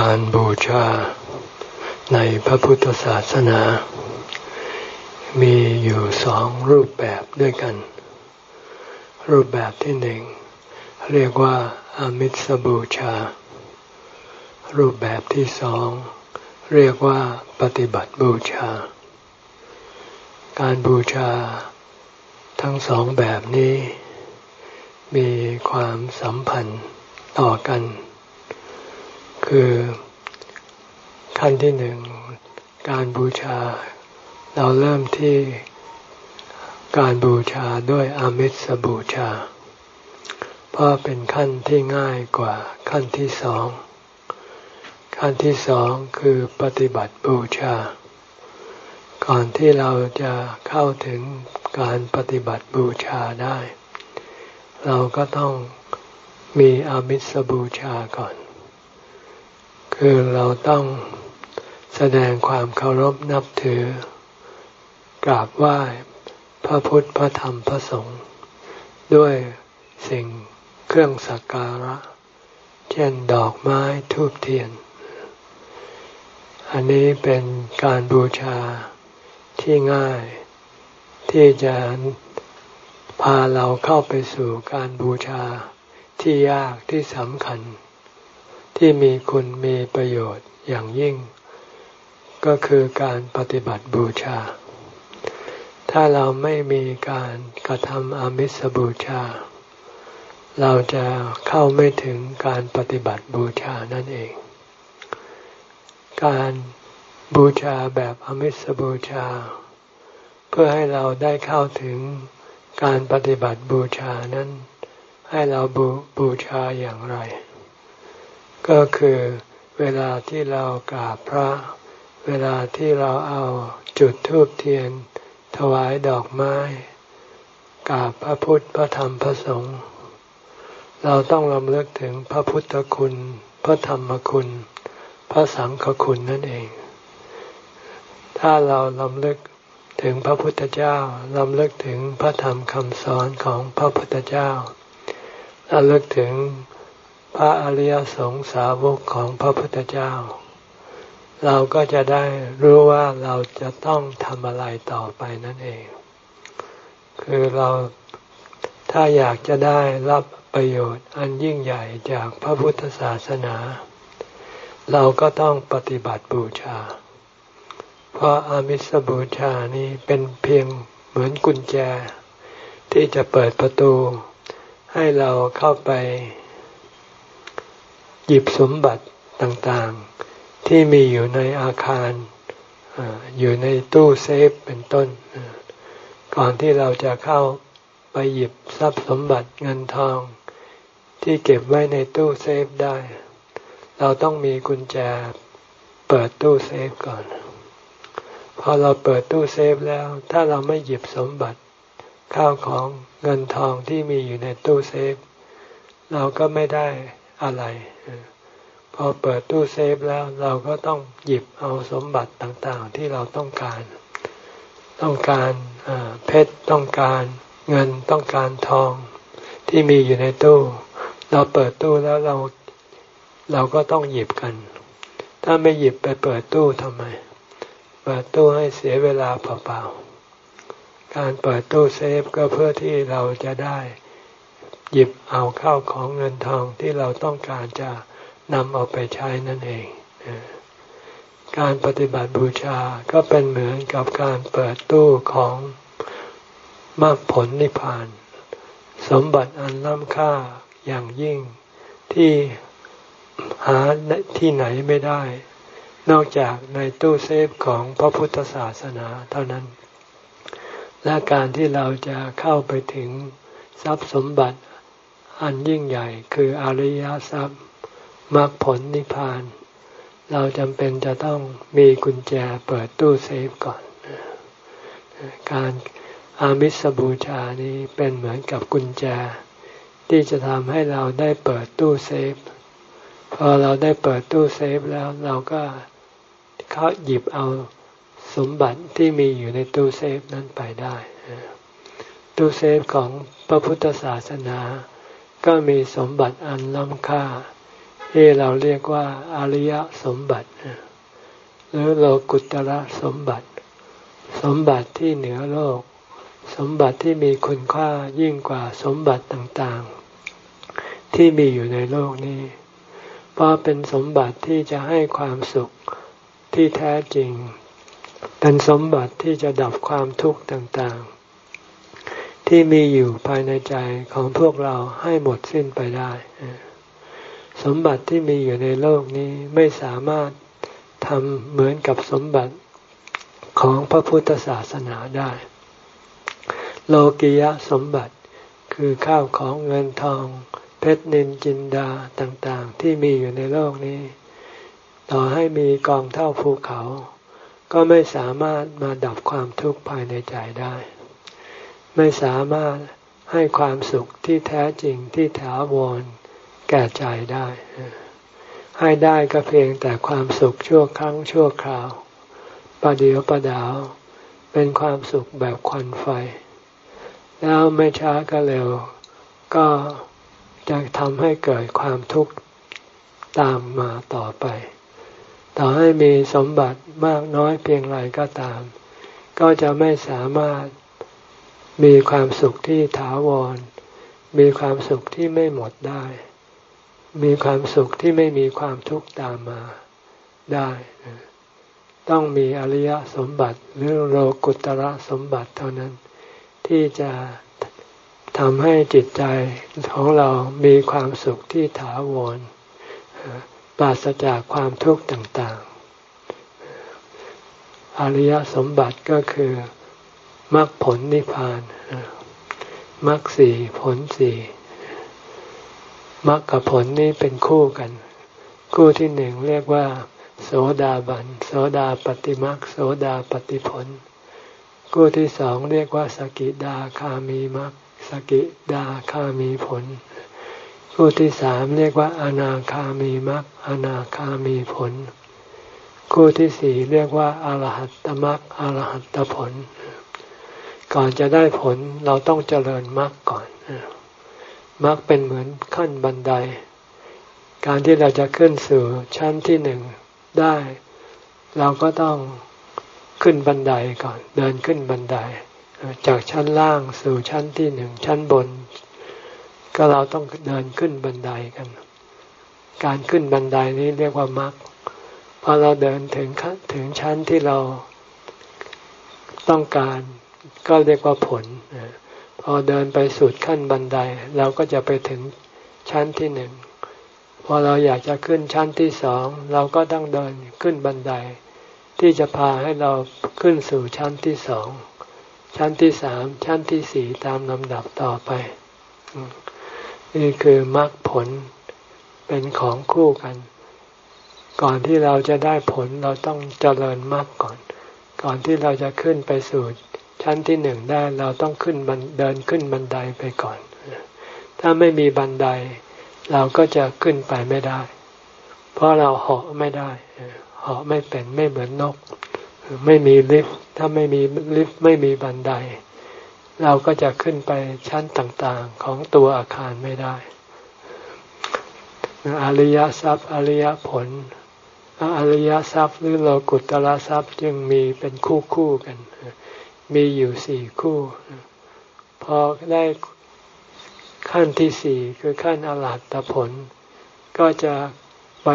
การบูชา ในพระพุทธศาสนา มีอยู่สองรูปแบบด้วยกัน รูปแบบที่หนึ่งเรียกว่าอามิสบูชา รูปแบบที่สองเรียกว่าปฏิบัติบูชา การบูชา ทั้งสองแบบนี้ มีความสัมพันธ์ต่อกัน คือขั้นที่หนึ่งการบูชา เราเริ่มที่การบูชาด้วยอามิสบูชา เพราะเป็นขั้นที่ง่ายกว่าขั้นที่สอง ขั้นที่สองคือปฏิบัติบูชา ก่อนที่เราจะเข้าถึงการปฏิบัติบูชาได้ เราก็ต้องมีอามิสบูชาก่อน คือเราต้องแสดงความเคารพนับถือ กราบไหว้พระพุทธพระธรรมพระสงฆ์ด้วยสิ่งเครื่องสักการะ เช่นดอกไม้ทูบเทียน อันนี้เป็นการบูชาที่ง่ายที่จะพาเราเข้าไปสู่การบูชาที่ยากที่สำคัญ ที่มีคุณมีประโยชน์อย่างยิ่ง ก็คือการปฏิบัติบูชา ถ้าเราไม่มีการกระทำอามิสบูชา เราจะเข้าไม่ถึงการปฏิบัติบูชานั่นเอง การบูชาแบบอมิสบูชา เพื่อให้เราได้เข้าถึงการปฏิบัติบูชานั้น ให้เราบูบูชาอย่างไร ก็คือเวลาที่เรากราบพระ เวลาที่เราเอาจุดธูปเทียน ถวายดอกไม้กราบพระพุทธพระธรรมพระสงฆ์เราต้องลำลึกถึงพระพุทธคุณ พระธรรมคุณ พระสังฆคุณนั่นเอง ถ้าเราลำลึกถึงพระพุทธเจ้าลำลึกถึงพระธรรมคำสอนของพระพุทธเจ้าลำลึกถึง พระอริยสงสาวกของพระพุทธเจ้า เราก็จะได้รู้ว่าเราจะต้องทำอะไรต่อไปนั่นเอง คือเราถ้าอยากจะได้รับประโยชน์อันยิ่งใหญ่จากพระพุทธศาสนา เราก็ต้องปฏิบัติบูชา เพราะอามิสบูชานี้เป็นเพียงเหมือนกุญแจ ที่จะเปิดประตู ให้เราเข้าไป หยิบสมบัติต่างๆ ที่มีอยู่ในอาคารอยู่ในตู้เซฟเป็นต้น ก่อนที่เราจะเข้าไปหยิบทรัพย์สมบัติเงินทอง ที่เก็บไว้ในตู้เซฟได้ เราต้องมีกุญแจเปิดตู้เซฟก่อน พอเราเปิดตู้เซฟแล้ว ถ้าเราไม่หยิบสมบัติข้าวของเงินทองที่มีอยู่ในตู้เซฟ เราก็ไม่ได้อะไร พอเปิดตู้เซฟแล้วเราก็ต้องหยิบเอาสมบัติต่างๆ ที่เราต้องการ ต้องการเพชรต้องการเงินต้องการทองที่มีอยู่ในตู้ เราเปิดตู้แล้วเราเราก็ต้องหยิบกัน ถ้าไม่หยิบไปเปิดตู้ทำไม เปิดตู้ให้เสียเวลาเปล่าๆ การเปิดตู้เซฟก็เพื่อที่เราจะได้หยิบเอาเข้าของเงินทองที่เราต้องการจะ นำเอาไปใช้นั่นเอง การปฏิบัติบูชาก็เป็นเหมือนกับการเปิดตู้ของมรรคผลนิพพาน สมบัติอันล้ำค่าอย่างยิ่งที่หาที่ไหนไม่ได้ นอกจากในตู้เซฟของพระพุทธศาสนาเท่านั้น และการที่เราจะเข้าไปถึงทรัพย์สมบัติอันยิ่งใหญ่คืออริยทรัพย์ มรรคผลนิพพาน เราจำเป็นจะต้องมีกุญแจเปิดตู้เซฟก่อน การอามิสบูชานี้เป็นเหมือนกับกุญแจ ที่จะทำให้เราได้เปิดตู้เซฟ พอเราได้เปิดตู้เซฟแล้วเราก็เขาหยิบเอาสมบัติที่มีอยู่ในตู้เซฟนั้นไปได้ตู้เซฟของพระพุทธศาสนา ก็มีสมบัติอันล้ำค่า ที่เราเรียกว่าอริยสมบัติ หรือโลกุตระสมบัติ สมบัติที่เหนือโลก สมบัติที่มีคุณค่ายิ่งกว่าสมบัติต่างๆ ที่มีอยู่ในโลกนี้ เพราะเป็นสมบัติที่จะให้ความสุขที่แท้จริง เป็นสมบัติที่จะดับความทุกข์ต่างๆ ที่มีอยู่ภายในใจของพวกเราให้หมดสิ้นไปได้ สมบัติที่มีอยู่ในโลกนี้ไม่สามารถทำเหมือนกับสมบัติของพระพุทธศาสนาได้ โลกิยะสมบัติคือข้าวของเงินทอง เพชรนินจินดาต่างๆ ที่มีอยู่ในโลกนี้ ต่อให้มีกองเท่าภูเขา ก็ไม่สามารถมาดับความทุกข์ภายในใจได้ ไม่สามารถให้ความสุขที่แท้จริงที่ถาวร ก่ใจได้ ให้ได้ก็เพียงแต่ความสุขชั่วครั้งชั่วคราว ประเดียวประดาว เป็นความสุขแบบควันไฟ แล้วไม่ช้าก็เร็ว ก็จะทำให้เกิดความทุกข์ตามมาต่อไป ต่อให้มีสมบัติมากน้อยเพียงไรก็ตาม ก็จะไม่สามารถมีความสุขที่ถาวร มีความสุขที่ไม่หมดได้ มีความสุขที่ไม่มีความทุกข์ตามมาได้ ต้องมีอริยสมบัติหรือโลกุตระสมบัติเท่านั้น ที่จะทำให้จิตใจของเรามีความสุขที่ถาวรปราศจากความทุกข์ต่างๆ อริยสมบัติก็คือมรรคผลนิพพานมรรคสี่ผลสี่ มรรคผลนี้เป็นคู่กัน คู่ที่หนึ่งเรียกว่า โสดาบัน โสดาปฏิมรรคโสดาปฏิผล คู่ที่สองเรียกว่า สกิดาคามีมรรคสกิดาคามีผล คู่ที่สามเรียกว่า อนาคามีมรรคอนาคามีผล คู่ที่สี่เรียกว่าอรหัตตมรรคอรหัตตผล ก่อนจะได้ผลเราต้องเจริญมรรคก่อน มักเป็นเหมือนขั้นบันได การที่เราจะขึ้นสู่ชั้นที่หนึ่งได้ เราก็ต้องขึ้นบันไดก่อน เดินขึ้นบันได จากชั้นล่างสู่ชั้นที่หนึ่งชั้นบน ก็เราต้องเดินขึ้นบันไดกัน การขึ้นบันไดนี้เรียกว่ามักพอเราเดินถึงถึงชั้นที่เราต้องการก็เรียกว่าผล พอเดินไปสุดขั้นบันได เราก็จะไปถึงชั้นที่หนึ่งพอเราอยากจะขึ้นชั้นที่สอง เราก็ต้องเดินขึ้นบันได ที่จะพาให้เราขึ้นสู่ชั้นที่สอง ชั้นที่สาม ชั้นที่สี่ตามลำดับต่อไป นี่คือมรรคผลเป็นของคู่กัน ก่อนที่เราจะได้ผลเราต้องเจริญมรรคก่อน ก่อนที่เราจะขึ้นไปสู่ ชั้นที่หนึ่งได้เราต้องขึ้นบันเดินขึ้นบันไดไปก่อน ถ้าไม่มีบันได เราก็จะขึ้นไปไม่ได้ เพราะเราเหาะไม่ได้เหาะไม่เป็นไม่เหมือนนก ไม่มีลิฟต์ถ้าไม่มีลิฟต์ไม่มีบันได เราก็จะขึ้นไปชั้นต่างๆของตัวอาคารไม่ได้อริยทรัพย์อริยผลอริยทรัพย์หรือโลกุตละทรัพย์จึงมีเป็นคู่คู่กัน มีอยู่สี่คู่ พอได้ขั้นที่สี่คือขั้นอรหัตผล ก็จะไป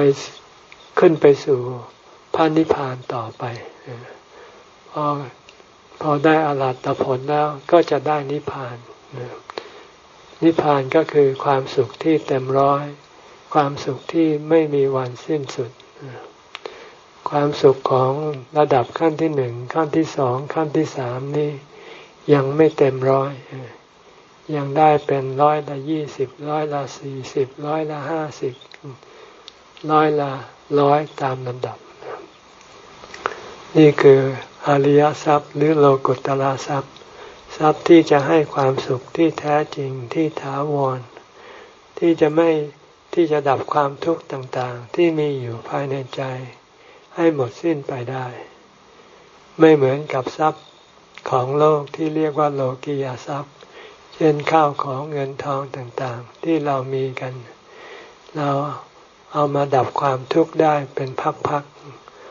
ขึ้นไปสู่พระนิพพานต่อไปพอพอได้อรหัตผลแล้วก็จะได้นิพพาน นิพพานก็คือความสุขที่เต็มร้อย ความสุขที่ไม่มีวันสิ้นสุด ความสุขของระดับขั้นที่หนึ่งขั้นที่สองขั้นที่สามนี่ยังไม่เต็มร้อยยังได้เป็นร้อยละยี่สิบร้อยละสี่สิบร้อยละห้าสิบร้อยละร้อยตามลำดับ นี่คืออริยทรัพย์หรือโลกุตละทรัพย์ ทรัพย์ที่จะให้ความสุขที่แท้จริงที่ถาวร ที่จะไม่ที่จะดับความทุกข์ต่างๆ ที่มีอยู่ภายในใจ ให้หมดสิ้นไปได้ ไม่เหมือนกับทรัพย์ของโลกที่เรียกว่าโลกียทรัพย์ เช่นข้าวของเงินทองต่างๆ ที่เรามีกัน เราเอามาดับความทุกข์ได้เป็นพัก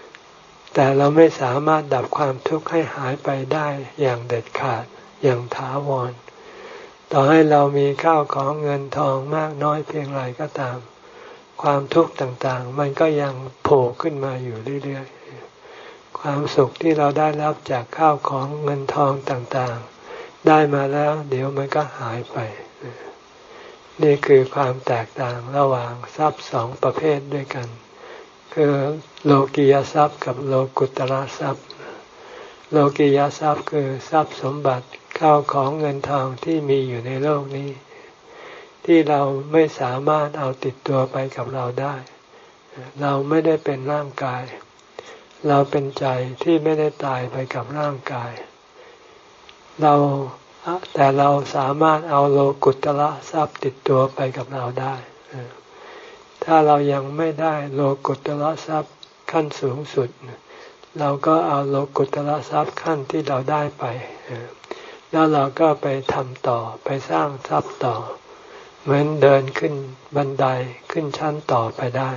ๆ แต่เราไม่สามารถดับความทุกข์ให้หายไปได้อย่างเด็ดขาดอย่างถาวร ต่อให้เรามีข้าวของเงินทองมากน้อยเพียงไรก็ตาม ความทุกข์ต่างๆ มันก็ยังโผล่ขึ้นมาอยู่เรื่อยๆ ความสุขที่เราได้รับจากข้าวของเงินทองต่างๆ ได้มาแล้ว เดี๋ยวมันก็หายไป นี่คือความแตกต่างระหว่างทรัพย์สองประเภทด้วยกัน คือโลกียทรัพย์กับโลกุตระทรัพย์ โลกียทรัพย์คือทรัพย์สมบัติข้าวของเงินทองที่มีอยู่ในโลกนี้ ที่เราไม่สามารถเอาติดตัวไปกับเราได้ เราไม่ได้เป็นร่างกาย เราเป็นใจที่ไม่ได้ตายไปกับร่างกาย เราแต่เราสามารถเอาโลกุตละทรัพย์ติดตัวไปกับเราได้ ถ้าเรายังไม่ได้โลกุตละทรัพย์ขั้นสูงสุด เราก็เอาโลกุตละทรัพย์ขั้นที่เราได้ไป แล้วเราก็ไปทำต่อไปสร้างทรัพย์ต่อ เหมือนเดินขึ้นบันไดขึ้นชั้นต่อไปได้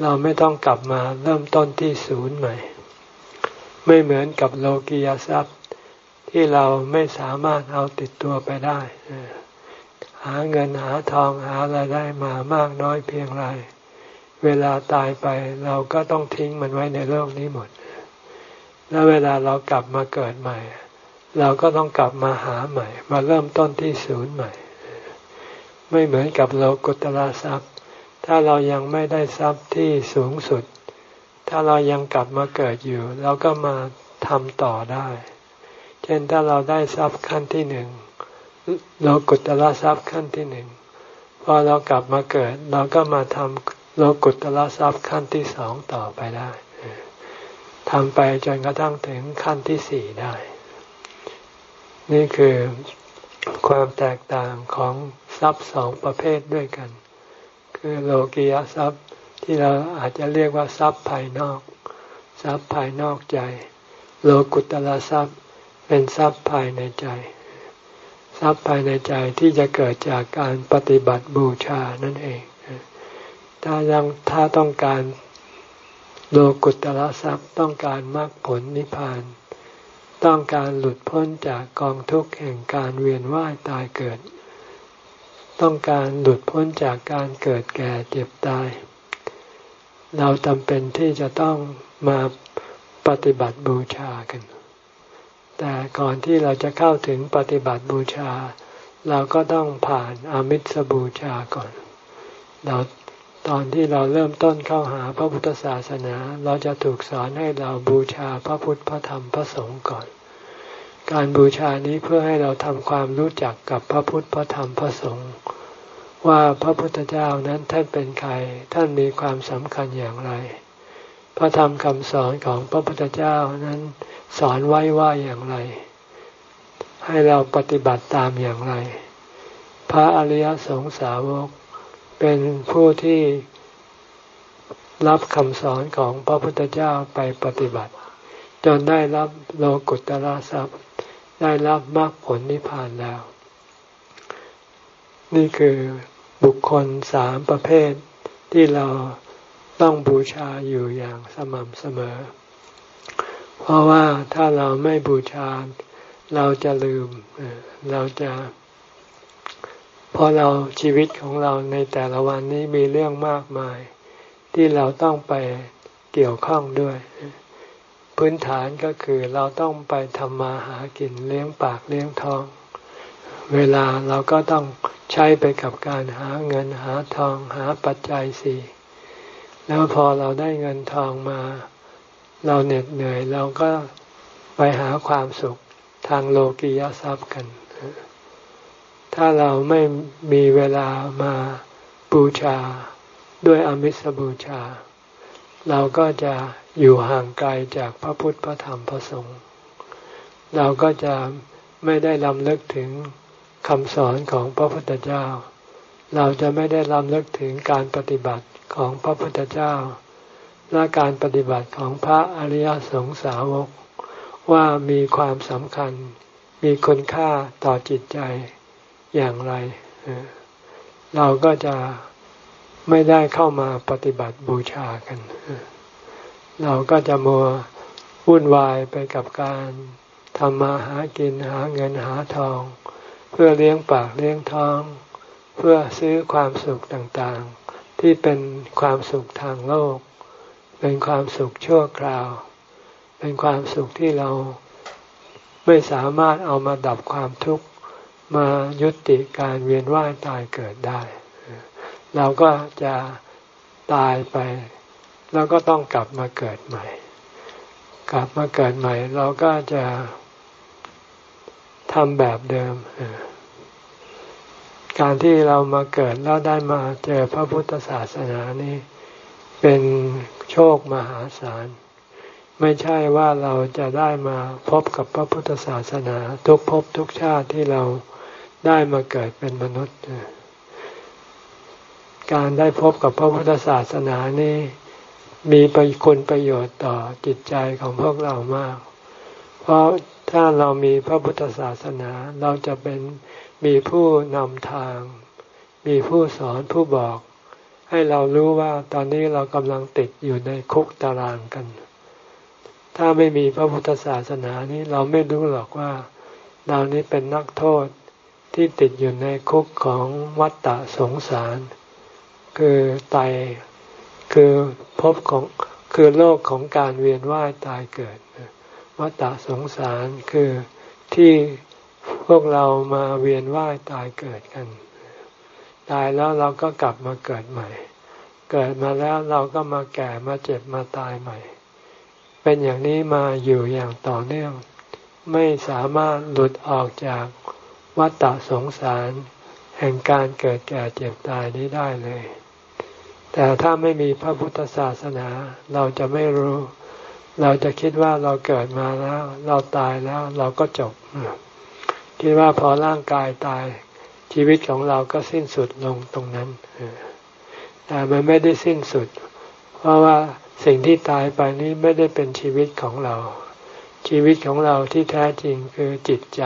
เราไม่ต้องกลับมาเริ่มต้นที่ศูนย์ใหม่ ไม่เหมือนกับโลกียทรัพย์ ที่เราไม่สามารถเอาติดตัวไปได้ หาเงินหาทองหาอะไรได้มามากน้อยเพียงไรเวลาตายไปเราก็ต้องทิ้งมันไว้ในโลกนี้หมด แล้วเวลาเรากลับมาเกิดใหม่ เราก็ต้องกลับมาหาใหม่ มาเริ่มต้นที่ศูนย์ใหม่ ไม่เหมือนกับโลกุตละทรัพย์ ถ้าเรายังไม่ได้ทรัพย์ที่สูงสุด ถ้าเรายังกลับมาเกิดอยู่ เราก็มาทำต่อได้ เช่นถ้าเราได้ทรัพย์ขั้นที่หนึ่งโลกุตละทรัพย์ขั้นที่หนึ่งพอเรากลับมาเกิด เราก็มาทำโลกุตละทรัพย์ขั้นที่สองต่อไปได้ทำไปจนกระทั่งถึงขั้นที่สี่ได้ นี่คือ ความแตกต่างของทรัพย์สองประเภทด้วยกัน คือโลกียทรัพย์ที่เราอาจจะเรียกว่าทรัพย์ภายนอก ทรัพย์ภายนอกใจ โลกุตละทรัพย์เป็นทรัพย์ภายในใจ ทรัพย์ภายในใจที่จะเกิดจากการปฏิบัติบูชานั่นเอง ถ้ายังถ้าต้องการโลกุตละทรัพย์ต้องการมรรคผลนิพพาน ต้องการหลุดพ้นจากกองทุกข์แห่งการเวียนว่ายตายเกิด ต้องการหลุดพ้นจากการเกิดแก่เจ็บตาย เราจำเป็นที่จะต้องมาปฏิบัติบูชากัน แต่ก่อนที่เราจะเข้าถึงปฏิบัติบูชา เราก็ต้องผ่านอามิสบูชาก่อน เราตอนที่เราเริ่มต้นเข้าหาพระพุทธศาสนา เราจะถูกสอนให้เราบูชาพระพุทธพระธรรมพระสงฆ์ก่อน การบูชานี้เพื่อให้เราทำความรู้จักกับพระพุทธพระธรรมพระสงฆ์ว่าพระพุทธเจ้านั้นท่านเป็นใคร ท่านมีความสำคัญอย่างไร พระธรรมคำสอนของพระพุทธเจ้านั้นสอนไว้ว่าอย่างไร ให้เราปฏิบัติตามอย่างไร พระอริยสงสาวก เป็นผู้ที่รับคำสอนของพระพุทธเจ้าไปปฏิบัติ จนได้รับโลกุตละทรัพย์ ได้รับมรรคผลนิพพานแล้ว นี่คือบุคคลสามประเภทที่เราต้องบูชาอยู่อย่างสม่ำเสมอ เพราะว่าถ้าเราไม่บูชา เราจะลืม เราจะเพราะเราชีวิตของเราในแต่ละวันนี้มีเรื่องมากมาย ที่เราต้องไปเกี่ยวข้องด้วย พื้นฐานก็คือเราต้องไปทำมาหากินเลี้ยงปากเลี้ยงท้อง เวลาเราก็ต้องใช้ไปกับการหาเงินหาทองหาปัจจัยสี่แล้วพอเราได้เงินทองมา เราเหน็ดเหนื่อยเราก็ไปหาความสุขทางโลกียทรัพย์กัน ถ้าเราไม่มีเวลามาบูชาด้วยอมิสบูชา เราก็จะ อยู่ห่างไกลจากพระพุทธพระธรรมพระสงฆ์เราก็จะไม่ได้ลำลึกถึงคำสอนของพระพุทธเจ้า เราจะไม่ได้ลำลึกถึงการปฏิบัติของพระพุทธเจ้า และการปฏิบัติของพระอริยสงสาวก ว่ามีความสำคัญ มีคุณค่าต่อจิตใจอย่างไร เราก็จะไม่ได้เข้ามาปฏิบัติบูชากัน เราก็จะมัววุ่นวายไปกับการทำมาหากินหาเงินหาทอง เพื่อเลี้ยงปากเลี้ยงท้อง เพื่อซื้อความสุขต่างๆ ที่เป็นความสุขทางโลก เป็นความสุขชั่วคราว เป็นความสุขที่เราไม่สามารถเอามาดับความทุกข์มายุติการเวียนว่ายตายเกิดได้ เราก็จะตายไป แล้วก็ต้องกลับมาเกิดใหม่ กลับมาเกิดใหม่ เราก็จะทำแบบเดิม การที่เรามาเกิดแล้วได้มาเจอพระพุทธศาสนานี้เป็นโชคมหาศาล ไม่ใช่ว่าเราจะได้มาพบกับพระพุทธศาสนา ทุกภพทุกชาติที่เราได้มาเกิดเป็นมนุษย์ การได้พบกับพระพุทธศาสนานี้ มีประคุณประโยชน์ต่อจิตใจของพวกเรามาก เพราะถ้าเรามีพระพุทธศาสนาเราจะเป็นมีผู้นำทาง มีผู้สอนผู้บอก ให้เรารู้ว่าตอนนี้เรากำลังติดอยู่ในคุกตารางกัน ถ้าไม่มีพระพุทธศาสนานี้เราไม่รู้หรอกว่าเรานี้เป็นนักโทษที่ติดอยู่ในคุกของวัฏฏะสงสาร คือไต คือภพของคือโลกของการเวียนว่ายตายเกิดวัฏฏะสงสารคือที่พวกเรามาเวียนว่ายตายเกิดกัน ตายแล้วเราก็กลับมาเกิดใหม่ เกิดมาแล้วเราก็มาแก่มาเจ็บมาตายใหม่ เป็นอย่างนี้มาอยู่อย่างต่อเนื่อง ไม่สามารถหลุดออกจากวัฏฏะสงสาร แห่งการเกิดแก่เจ็บตายนี้ได้เลย แต่ถ้าไม่มีพระพุทธศาสนา เราจะไม่รู้ เราจะคิดว่าเราเกิดมาแล้ว เราตายแล้วเราก็จบ คิดว่าพอร่างกายตาย ชีวิตของเราก็สิ้นสุดลงตรงนั้นแต่มันไม่ได้สิ้นสุด เพราะว่าสิ่งที่ตายไปนี้ไม่ได้เป็นชีวิตของเรา ชีวิตของเราที่แท้จริงคือจิตใจ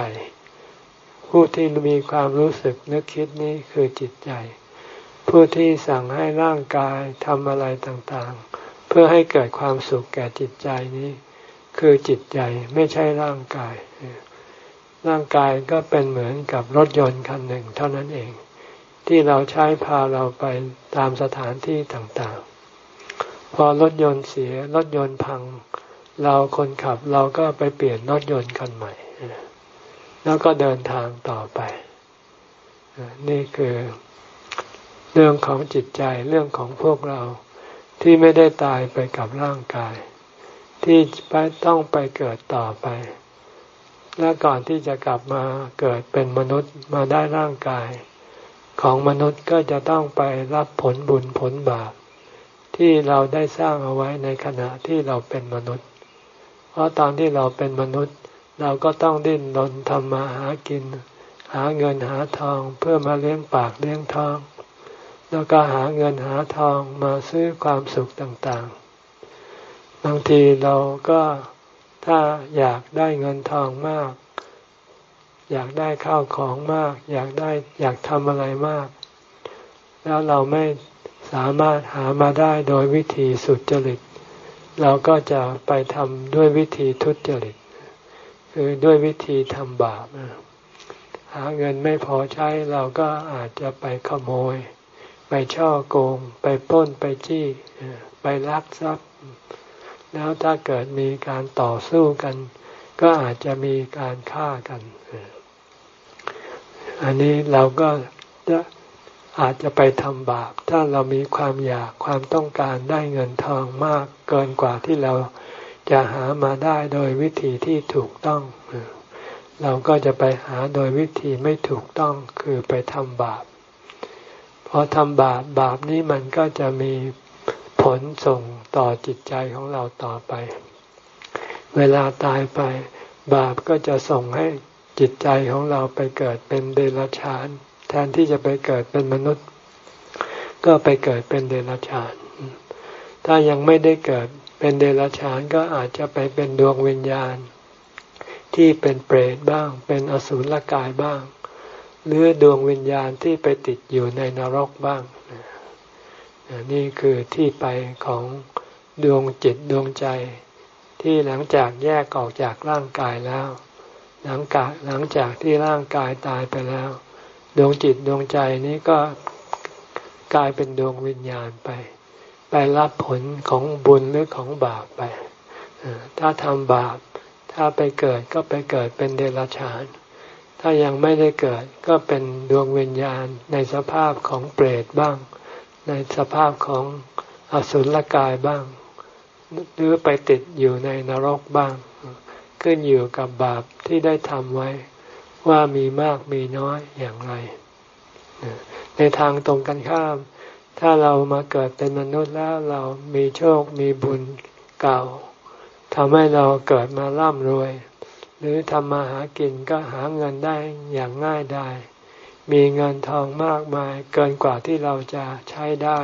ผู้ที่มีความรู้สึกนึกคิดนี้คือจิตใจ ผู้ที่สั่งให้ร่างกายทำอะไรต่างๆ เพื่อให้เกิดความสุขแก่จิตใจนี้ คือจิตใจไม่ใช่ร่างกาย ร่างกายก็เป็นเหมือนกับรถยนต์คันหนึ่งเท่านั้นเอง ที่เราใช้พาเราไปตามสถานที่ต่างๆ พอรถยนต์เสียรถยนต์พัง เราคนขับเราก็ไปเปลี่ยนรถยนต์คันใหม่ แล้วก็เดินทางต่อไป นี่คือ เรื่องของจิตใจเรื่องของพวกเราที่ไม่ได้ตายไปกับร่างกาย ที่ไปต้องไปเกิดต่อไป และก่อนที่จะกลับมาเกิดเป็นมนุษย์มาได้ร่างกาย ของมนุษย์ก็จะต้องไปรับผลบุญผลบาป ที่เราได้สร้างเอาไว้ในขณะที่เราเป็นมนุษย์ เพราะตอนที่เราเป็นมนุษย์ เราก็ต้องดิ้นรนทำมาหากิน หาเงินหาทองเพื่อมาเลี้ยงปากเลี้ยงท้อง แล้วก็หาเงินหาทองมาซื้อความสุขต่างๆ บางทีเราก็ถ้าอยากได้เงินทองมาก อยากได้ข้าวของมาก อยากได้อยากทำอะไรมาก แล้วเราไม่สามารถหามาได้โดยวิธีสุดจริต เราก็จะไปทำด้วยวิธีทุจริต คือด้วยวิธีทำบาปหาเงินไม่พอใช้เราก็อาจจะไปขโมย ไปช่อโกง ไปป้นไปจี้ไปลักทรัพย์ แล้วถ้าเกิดมีการต่อสู้กัน ก็อาจจะมีการฆ่ากัน อันนี้เราก็จะอาจจะไปทำบาป ถ้าเรามีความอยากความต้องการได้เงินทองมากเกินกว่าที่เราจะหามาได้โดยวิธีที่ถูกต้อง เราก็จะไปหาโดยวิธีไม่ถูกต้องคือไปทำบาป พอทำบาปบาปนี้มันก็จะมีผลส่งต่อจิตใจของเราต่อไป เวลาตายไป บาปก็จะส่งให้จิตใจของเราไปเกิดเป็นเดรัจฉาน แทนที่จะไปเกิดเป็นมนุษย์ ก็ไปเกิดเป็นเดรัจฉาน ถ้ายังไม่ได้เกิดเป็นเดรัจฉานก็อาจจะไปเป็นดวงวิญญาณ ที่เป็นเปรตบ้าง เป็นอสุรกายบ้าง หรือดวงวิญญาณที่ไปติดอยู่ในนรกบ้าง นี่คือที่ไปของดวงจิตดวงใจ ที่หลังจากแยกออกจากร่างกายแล้ว หลังกาหลังจากที่ร่างกายตายไปแล้ว ดวงจิตดวงใจนี้ก็กลายเป็นดวงวิญญาณไป ไปรับผลของบุญหรือของบาปไป ถ้าทำบาป ถ้าไปเกิดก็ไปเกิดเป็นเดรัจฉาน ถ้ายังไม่ได้เกิดก็เป็นดวงวิญญาณในสภาพของเปรตบ้าง ในสภาพของอสุรกายบ้าง หรือไปติดอยู่ในนรกบ้าง ขึ้นอยู่กับบาปที่ได้ทำไว้ ว่ามีมากมีน้อยอย่างไร ในทางตรงกันข้าม ถ้าเรามาเกิดเป็นมนุษย์แล้วเรามีโชคมีบุญเก่าทำให้เราเกิดมาร่ำรวย หรือทำมาหากินก็หาเงินได้อย่างง่ายได้ มีเงินทองมากมายเกินกว่าที่เราจะใช้ได้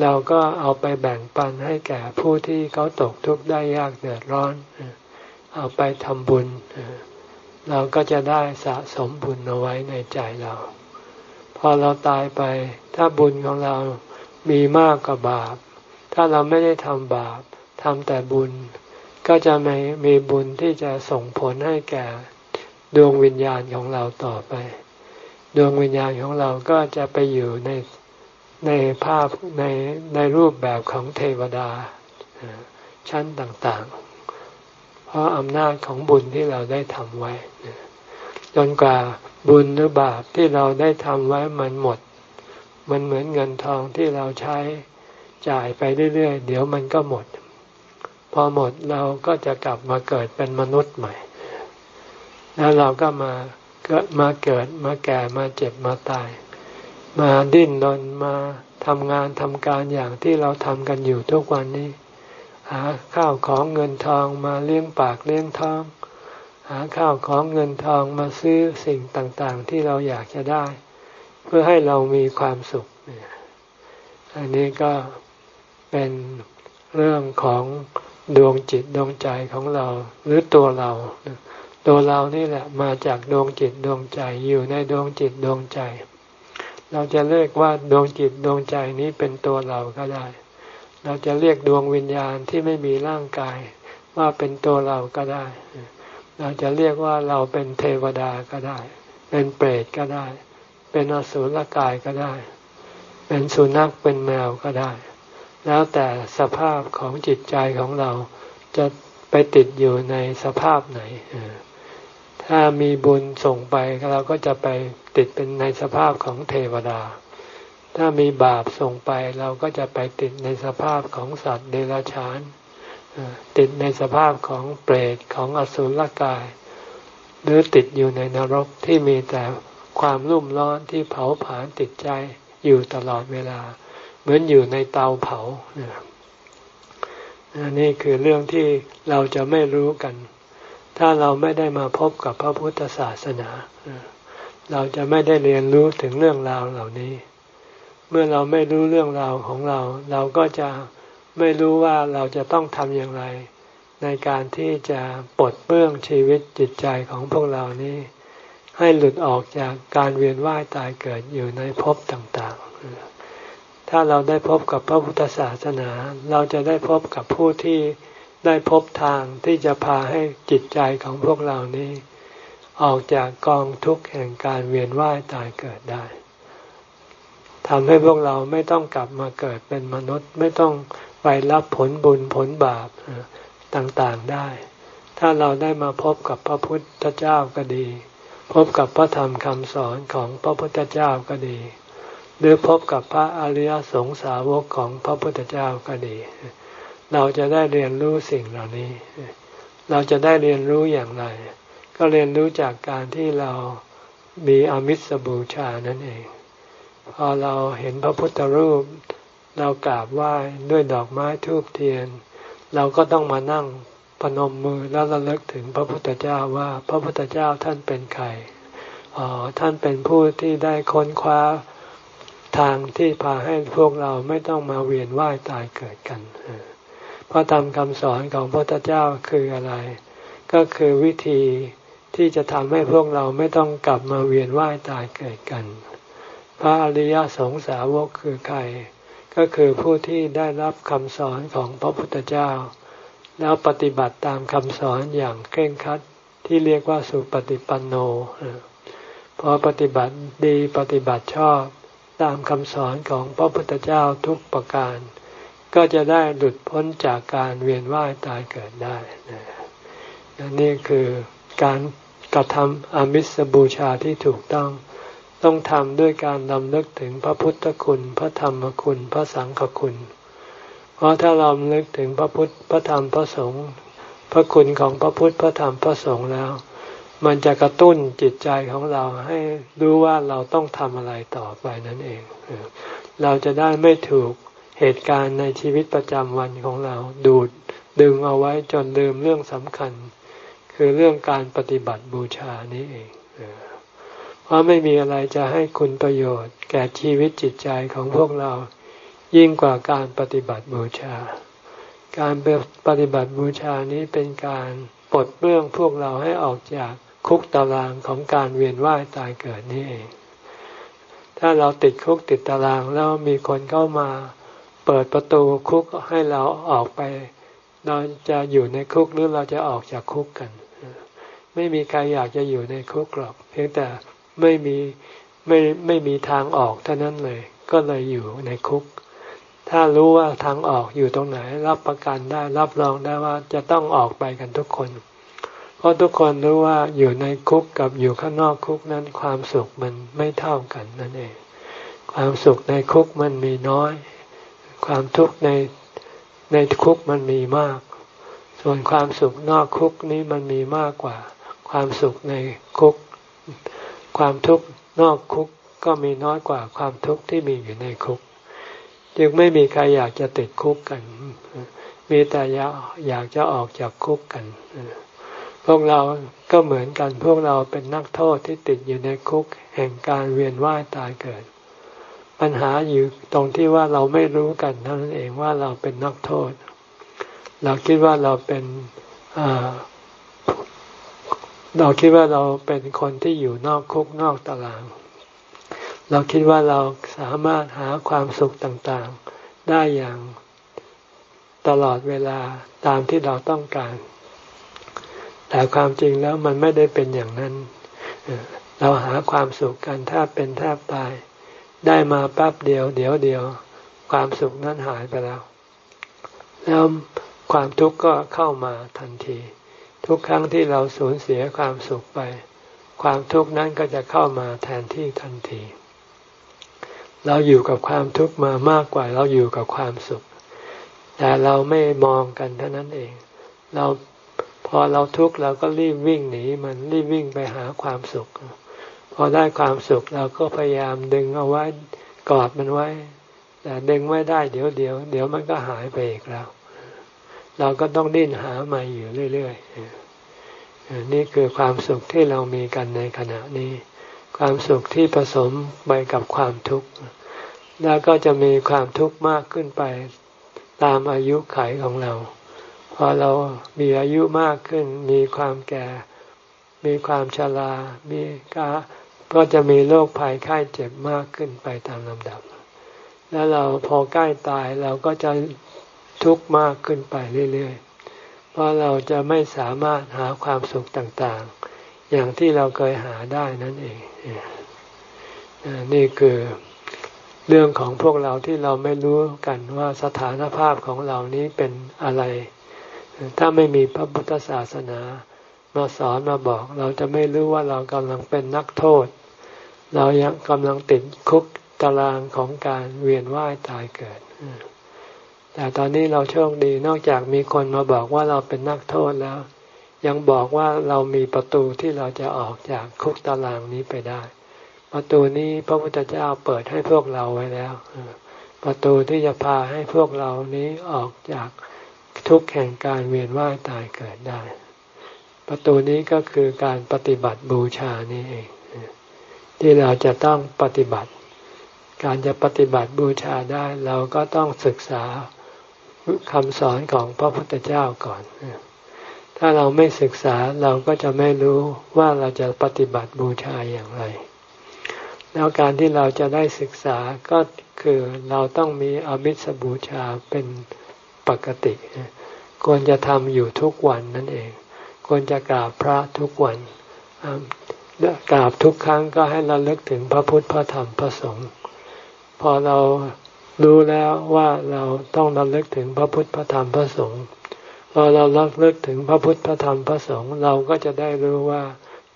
เราก็เอาไปแบ่งปันให้แก่ผู้ที่เขาตกทุกข์ได้ยากเดือดร้อน เอาไปทำบุญ เราก็จะได้สะสมบุญเอาไว้ในใจเรา พอเราตายไปถ้าบุญของเรามีมากกว่าบาป ถ้าเราไม่ได้ทำบาปทำแต่บุญ ก็จะไม่มีบุญที่จะส่งผลให้แก่ดวงวิญญาณของเราต่อไป ดวงวิญญาณของเราก็จะไปอยู่ในในภาพในในรูปแบบของเทวดาชั้นต่างๆ เพราะอำนาจของบุญที่เราได้ทำไว้ จนกว่าบุญหรือบาปที่เราได้ทำไว้มันหมด มันเหมือนเงินทองที่เราใช้จ่ายไปเรื่อยๆ เดี๋ยวมันก็หมด พอหมดเราก็จะกลับมาเกิดเป็นมนุษย์ใหม่ แล้วเราก็มาเกิดมาเกิดมาแก่มาเจ็บมาตาย มาดิ้นรนมาทำงานทำการอย่างที่เราทำกันอยู่ทุกวันนี้ หาข้าวของเงินทองมาเลี้ยงปากเลี้ยงท้อง หาข้าวของเงินทองมาซื้อสิ่งต่างๆ ที่เราอยากจะได้ เพื่อให้เรามีความสุข อันนี้ก็เป็นเรื่องของ ดวงจิตดวงใจของเรา หรือตัวเรา ตัวเรานี่แหละมาจากดวงจิตดวงใจอยู่ในดวงจิตดวงใจ เราจะเรียกว่าดวงจิตดวงใจนี้เป็นตัวเราก็ได้ เราจะเรียกดวงวิญญาณที่ไม่มีร่างกาย ว่าเป็นตัวเราก็ได้ เราจะเรียกว่าเราเป็นเทวดาก็ได้ เป็นเปรตก็ได้ เป็นอสุรกายก็ได้ เป็นสุนัขเป็นแมวก็ได้ แล้วแต่สภาพของจิตใจของเราจะไปติดอยู่ในสภาพไหน ถ้ามีบุญส่งไปเราก็จะไปติดเป็นในสภาพของเทวดา ถ้ามีบาปส่งไปเราก็จะไปติดในสภาพของสัตว์เดรัจฉานติดในสภาพของเปรตของอสุรกาย หรือติดอยู่ในนรกที่มีแต่ความรุ่มร้อนที่เผาผลาญติดใจอยู่ตลอดเวลา เหมือนอยู่ในเตาเผานี่คือเรื่องที่เราจะไม่รู้กัน ถ้าเราไม่ได้มาพบกับพระพุทธศาสนา เราจะไม่ได้เรียนรู้ถึงเรื่องราวเหล่านี้ เมื่อเราไม่รู้เรื่องราวของเรา เราก็จะไม่รู้ว่าเราจะต้องทำอย่างไร ในการที่จะปลดเปื้องชีวิตจิตใจของพวกเรานี้ให้หลุดออกจากการเวียนว่ายตายเกิดอยู่ในภพต่าง ๆ ถ้าเราได้พบกับพระพุทธศาสนา เราจะได้พบกับผู้ที่ได้พบทางที่จะพาให้จิตใจของพวกเรานี้ ออกจากกองทุกข์แห่งการเวียนว่ายตายเกิดได้ทำให้พวกเราไม่ต้องกลับมาเกิดเป็นมนุษย์ไม่ต้องไปรับผลบุญผลบาปต่างๆได้ ถ้าเราได้มาพบกับพระพุทธเจ้าก็ดี พบกับพระธรรมคำสอนของพระพุทธเจ้าก็ดี หรือพบกับพระอริยสงสาวกของพระพุทธเจ้าก็ดี เราจะได้เรียนรู้สิ่งเหล่านี้ เราจะได้เรียนรู้อย่างไร ก็เรียนรู้จากการที่เรามีอมิสบูชานั่นเอง พอเราเห็นพระพุทธรูป เรากราบไหว้ด้วยดอกไม้ทูบเทียน เราก็ต้องมานั่งพนมมือแล้วระลึกถึงพระพุทธเจ้าว่าพระพุทธเจ้าท่านเป็นใครอ๋อท่านเป็นผู้ที่ได้ค้นคว้า ทางที่พาให้พวกเราไม่ต้องมาเวียนว่ายตายเกิดกันเพราะตามคำสอนของพระพุทธเจ้าคืออะไร ก็คือวิธีที่จะทำให้พวกเราไม่ต้องกลับมาเวียนว่ายตายเกิดกัน พระอริยสงสาวกคือใคร ก็คือผู้ที่ได้รับคำสอนของพระพุทธเจ้า แล้วปฏิบัติตามคำสอนอย่างเคร่งครัดที่เรียกว่าสุปฏิปันโนพอปฏิบัติดีปฏิบัติชอบ ตามคำสอนของพระพุทธเจ้าทุกประการ ก็จะได้หลุดพ้นจากการเวียนว่ายตายเกิดได้นี่คือการกระทำอามิสบูชาที่ถูกต้องต้องทำด้วยการนำลึกถึงพระพุทธคุณ พระธรรมคุณ พระสังฆคุณ เพราะถ้าเราลึกถึงพระพุทธ พระธรรม พระสงฆ์ พระคุณของพระพุทธ พระธรรม พระสงฆ์แล้ว มันจะกระตุ้นจิตใจของเราให้รู้ว่าเราต้องทำอะไรต่อไปนั่นเอง เราจะได้ไม่ถูกเหตุการณ์ในชีวิตประจำวันของเราดูดดึงเอาไว้จนลืมเรื่องสำคัญ คือเรื่องการปฏิบัติบูชานี้เอง เพราะไม่มีอะไรจะให้คุณประโยชน์ แก่ชีวิตจิตใจของพวกเรา ยิ่งกว่าการปฏิบัติบูชา การปฏิบัติบูชานี้เป็นการปลดเบื้องพวกเราให้ออกจาก คุกตารางของการเวียนว่ายตายเกิดนี้เอง ถ้าเราติดคุกติดตารางแล้วมีคนเข้ามาเปิดประตูคุกให้เราออกไป เราจะอยู่ในคุกหรือเราจะออกจากคุกกัน ไม่มีใครอยากจะอยู่ในคุกหรอก เพียงแต่ไม่มีไม่ไม่มีทางออกเท่านั้นเลย ก็เลยอยู่ในคุก ถ้ารู้ว่าทางออกอยู่ตรงไหน รับประกันได้รับรองได้ว่าจะต้องออกไปกันทุกคน เพราะทุกคนรู้ว่าอยู่ในคุกกับอยู่ข้างนอกคุกนั้นความสุขมันไม่เท่ากันนั่นเอง ความสุขในคุกมันมีน้อย ความทุกข์ในในคุกมันมีมาก ส่วนความสุขนอกคุกนี้มันมีมากกว่า ความสุขในคุก ความทุกข์นอกคุกก็มีน้อยกว่าความทุกข์ที่มีอยู่ในคุก จึงไม่มีใครอยากจะติดคุกกัน มีแต่อยากอยากจะออกจากคุกกัน พวกเราก็เหมือนกันพวกเราเป็นนักโทษที่ติดอยู่ในคุกแห่งการเวียนว่ายตายเกิด ปัญหาอยู่ตรงที่ว่าเราไม่รู้กันเท่านั้นเองว่าเราเป็นนักโทษ เราคิดว่าเราเป็นเราคิดว่าเราเป็นคนที่อยู่นอกคุกนอกตาราง เราคิดว่าเราสามารถหาความสุขต่างๆ ได้อย่างตลอดเวลาตามที่เราต้องการ แต่ความจริงแล้วมันไม่ได้เป็นอย่างนั้น เราหาความสุขกันแทบเป็นแทบตาย ได้มาแป๊บเดียว เดี๋ยวเดียว ความสุขนั้นหายไปแล้ว แล้วความทุกข์ก็เข้ามาทันที ทุกครั้งที่เราสูญเสียความสุขไป ความทุกข์นั้นก็จะเข้ามาแทนที่ทันที เราอยู่กับความทุกข์มามากกว่าเราอยู่กับความสุข แต่เราไม่มองกันเท่านั้นเอง เรา พอเราทุกข์เราก็รีบวิ่งหนีมันรีบวิ่งไปหาความสุข พอได้ความสุขเราก็พยายามดึงเอาไว้กอดมันไว้ แต่ดึงไม่ได้เดี๋ยวเดี๋ยวเดี๋ยวมันก็หายไปอีกแล้ว เราก็ต้องดิ้นหาใหม่อยู่เรื่อยๆนี่คือความสุขที่เรามีกันในขณะนี้ ความสุขที่ผสมไปกับความทุกข์แล้วก็จะมีความทุกข์มากขึ้นไปตามอายุไขของเรา พอเรามีอายุมากขึ้น มีความแก่ มีความชรามีก็ก็จะมีโรคภัยไข้เจ็บมากขึ้นไปตามลำดับ แล้วเราพอใกล้ตายเราก็จะทุกข์มากขึ้นไปเรื่อยๆ เพราะเราจะไม่สามารถหาความสุขต่างๆ อย่างที่เราเคยหาได้นั่นเอง นี่คือเรื่องของพวกเราที่เราไม่รู้กันว่าสถานภาพของเรานี้เป็นอะไร ถ้าไม่มีพระพุทธศาสนา มาสอนมาบอก เราจะไม่รู้ว่าเรากำลังเป็นนักโทษ เรายังกำลังติดคุกตารางของการเวียนว่ายตายเกิด แต่ตอนนี้เราโชคดีนอกจากมีคนมาบอกว่าเราเป็นนักโทษแล้ว ยังบอกว่าเรามีประตูที่เราจะออกจากคุกตารางนี้ไปได้ ประตูนี้พระพุทธเจ้าเปิดให้พวกเราไว้แล้ว ประตูที่จะพาให้พวกเรานี้ออกจาก ทุกแห่งการเวียนว่ายตายเกิดได้ ประตูนี้ก็คือการปฏิบัติบูชานี่เอง ที่เราจะต้องปฏิบัติ การจะปฏิบัติบูชาได้ เราก็ต้องศึกษาคำสอนของพระพุทธเจ้าก่อน ถ้าเราไม่ศึกษาเราก็จะไม่รู้ว่าเราจะปฏิบัติบูชาอย่างไร แล้วการที่เราจะได้ศึกษาก็คือเราต้องมีอมิสบูชาเป็นปกติ ควรจะทำอยู่ทุกวันนั่นเอง ควรจะกราบพระทุกวันกราบทุกครั้งก็ให้เราเลิกถึงพระพุทธพระธรรมพระสงฆ์พอเรารู้แล้วว่าเราต้องระลึกถึงพระพุทธพระธรรมพระสงฆ์พอเราระลึกถึงพระพุทธพระธรรมพระสงฆ์เราก็จะได้รู้ว่า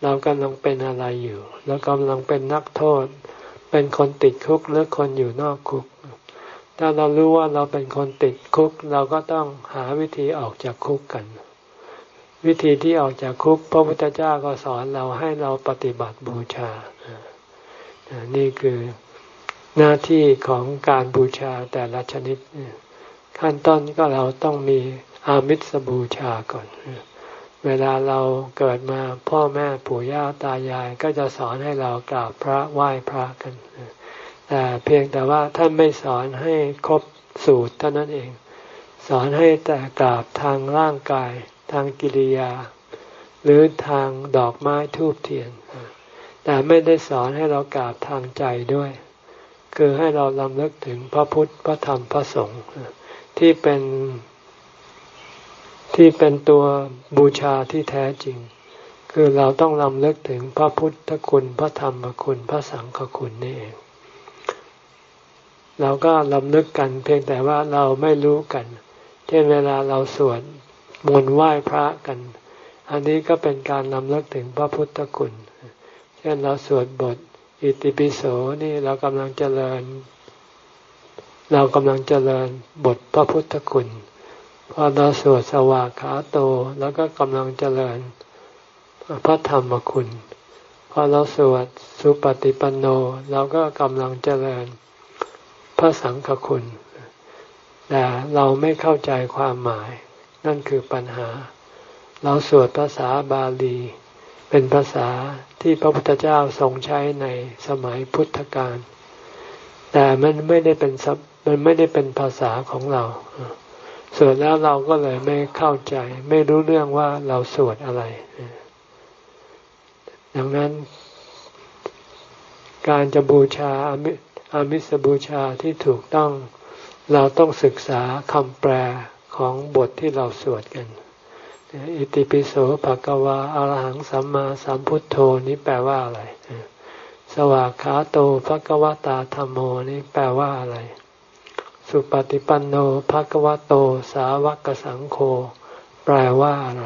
เรากำลังเป็นอะไรอยู่ เรากำลังเป็นนักโทษ เป็นคนติดคุกหรือคนอยู่นอกคุก ถ้าเรารู้ว่าเราเป็นคนติดคุก เราก็ต้องหาวิธีออกจากคุกกัน วิธีที่ออกจากคุก พระพุทธเจ้าก็สอนเราให้เราปฏิบัติบูชา นี่คือหน้าที่ของการบูชาแต่ละชนิด ขั้นต้นก็เราต้องมีอามิสบูชาก่อน เวลาเราเกิดมาพ่อแม่ปู่ย่าตายายก็จะสอนให้เรากราบพระไหว้พระกัน แต่เพียงแต่ว่าท่านไม่สอนให้ครบสูตรเท่านั้นเอง สอนให้แต่กราบทางร่างกาย ทางกิริยา หรือทางดอกไม้ทูบเทียน แต่ไม่ได้สอนให้เรากราบทางใจด้วย คือให้เราลำลึกถึงพระพุทธพระธรรมพระสงฆ์ที่เป็นที่เป็นตัวบูชาที่แท้จริง คือเราต้องลำลึกถึงพระพุทธคุณพระธรรมคุณพระสังฆคุณนี่เอง เราก็ลำลึกกัน เพียงแต่ว่าเราไม่รู้กัน เช่นเวลาเราสวดมนต์ไหว้พระกัน อันนี้ก็เป็นการลำลึกถึงพระพุทธคุณ เช่นเราสวดบทอิติปิโสนี่เรากำลังเจริญ เรากำลังเจริญบทพระพุทธคุณพอเราสวดสวากขาโต แล้วก็กำลังเจริญพระธรรมคุณ พอเราสวดสุปฏิปันโน เราก็กำลังเจริญ พระสังฆคุณ แต่เราไม่เข้าใจความหมาย นั่นคือปัญหา เราสวดภาษาบาลี เป็นภาษาที่พระพุทธเจ้าทรงใช้ในสมัยพุทธกาลแต่มันไม่ได้เป็นมันไม่ได้เป็นภาษาของเราสวดแล้วเราก็เลยไม่เข้าใจ ไม่รู้เรื่องว่าเราสวดอะไร ดังนั้น การจะบูชา อามิสบูชาที่ถูกต้อง เราต้องศึกษาคำแปลของบทที่เราสวดกัน อิติปิโสภะกวาอรหังสัมมาสัมพุทโธนี้แปลว่าอะไร สวากขาโตภะกวตาธรรมโมนี้แปลว่าอะไร สุปฏิปันโนภะกวโต สาวกสังโฆแปลว่าอะไร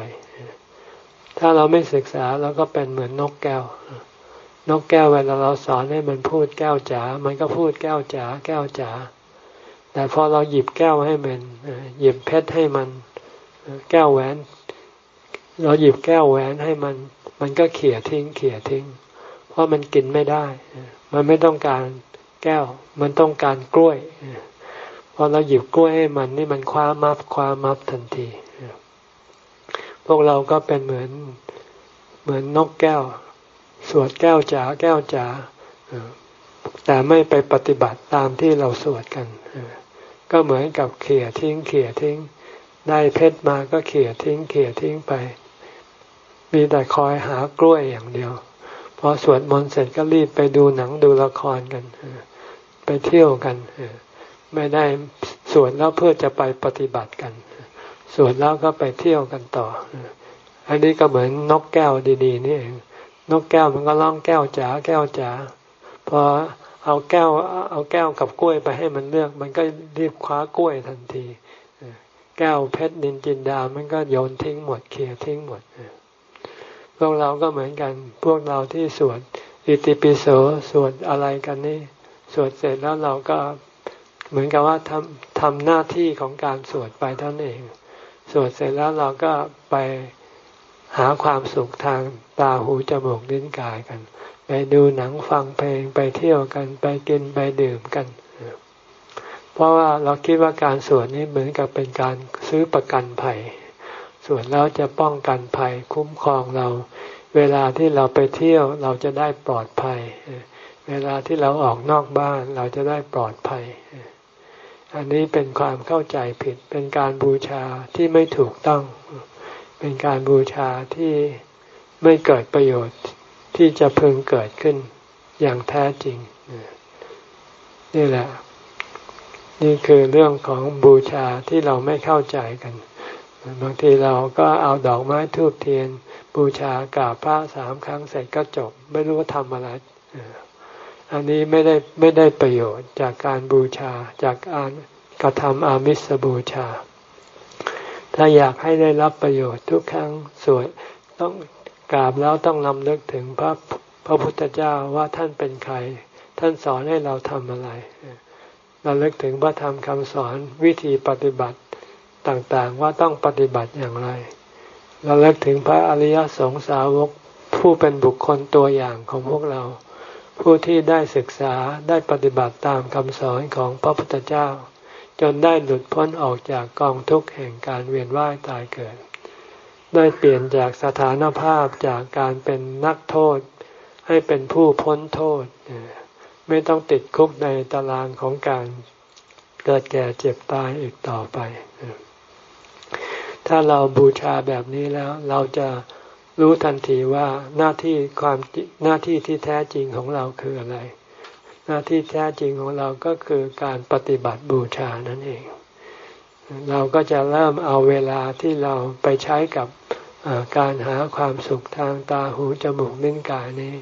ถ้าเราไม่ศึกษาเราก็เป็นเหมือนนกแก้ว นกแก้วเวลาเราสอนให้มันพูดแก้วจ๋า มันก็พูดแก้วจ๋าแก้วจ๋า แต่พอเราหยิบแก้วให้มันหยิบเพชรให้มัน แก้วแหวน เราหยิบแก้วแหวนให้มัน มันก็เขี่ยทิ้ง เขี่ยทิ้ง เพราะมันกินไม่ได้ มันไม่ต้องการแก้ว มันต้องการกล้วย พอเราหยิบกล้วยให้มันนี่มันคว้ามับคว้ามับทันที พวกเราก็เป็นเหมือนเหมือนนกแก้ว สวดแก้วจ๋าแก้วจ๋าแต่ไม่ไปปฏิบัติตามที่เราสวดกัน ก็เหมือนกับเขี่ยทิ้งเขี่ยทิ้ง ได้เพชรมาก็เขี่ยทิ้งเขี่ยทิ้งไป มีแต่คอยหากล้วยอย่างเดียว พอสวดมนต์เสร็จก็รีบไปดูหนังดูละครกัน ไปเที่ยวกัน ไม่ได้สวดแล้วเพื่อจะไปปฏิบัติกัน สวดแล้วก็ไปเที่ยวกันต่อ อันนี้ก็เหมือนนกแก้วดี ๆ นี่เอง นกแก้วมันก็ร้องแก้วจ๋าแก้วจ๋าพอเอาแก้ว เอาแก้วกับกล้วยไปให้มันเลือก มันก็รีบคว้ากล้วยทันทีแก้วเพชรนินจินดา มันก็โยนทิ้งหมดเคลียทิ้งหมดพวกเราก็เหมือนกัน พวกเราที่สวดอิติปิโสสวดอะไรกันนี่สวดเสร็จแล้วเราก็เหมือนกับว่าทำทำหน้าที่ของการสวดไปเท่านั้นเอง สวดเสร็จแล้วเราก็ไป หาความสุขทางตาหูจมูกลิ้นกายกัน ไปดูหนังฟังเพลงไปเที่ยวกันไปกินไปดื่มกัน เพราะว่าเราคิดว่าการสวดนี้เหมือนกับเป็นการซื้อประกันภัยส่วนแล้วจะป้องกันภัยคุ้มครองเรา เวลาที่เราไปเที่ยวเราจะได้ปลอดภัย เวลาที่เราออกนอกบ้านเราจะได้ปลอดภัย อันนี้เป็นความเข้าใจผิดเป็นการบูชาที่ไม่ถูกต้อง เป็นการบูชาที่ไม่เกิดประโยชน์ที่จะพึงเกิดขึ้นอย่างแท้จริง นี่แหละ นี่คือเรื่องของบูชาที่เราไม่เข้าใจกัน บางทีเราก็เอาดอกไม้ทูบเทียน บูชากราบพระสามครั้งเสร็จก็จบ ไม่รู้ว่าทำอะไรอันนี้ไม่ได้ไม่ได้ประโยชน์จากการบูชาจากการกระทำอามิสบูชา ถ้าอยากให้ได้รับประโยชน์ทุกครั้งสวดต้องกราบแล้วต้องลำลึกถึงพระพระพุทธเจ้าว่าท่านเป็นใคร ท่านสอนให้เราทำอะไรเราเลิกถึงพระธรรมคำสอนวิธีปฏิบัติต่างๆว่าต้องปฏิบัติอย่างไร เราเลิกถึงพระอริยสงสาวกผู้เป็นบุคคลตัวอย่างของพวกเรา ผู้ที่ได้ศึกษาได้ปฏิบัติตามคำสอนของพระพุทธเจ้า จนได้หลุดพ้นออกจากกองทุกข์แห่งการเวียนว่ายตายเกิด ได้เปลี่ยนจากสถานภาพจากการเป็นนักโทษ ให้เป็นผู้พ้นโทษ ไม่ต้องติดคุกในตารางของการเกิดแก่เจ็บตายอีกต่อไป ถ้าเราบูชาแบบนี้แล้วเราจะรู้ทันทีว่าหน้าที่ความหน้าที่ที่แท้จริงของเราคืออะไร หน้าที่แท้จริงของเราก็คือการปฏิบัติบูชานั่นเอง เราก็จะเริ่มเอาเวลาที่เราไปใช้กับการหาความสุขทางตาหูจมูกลิ้นกายนี้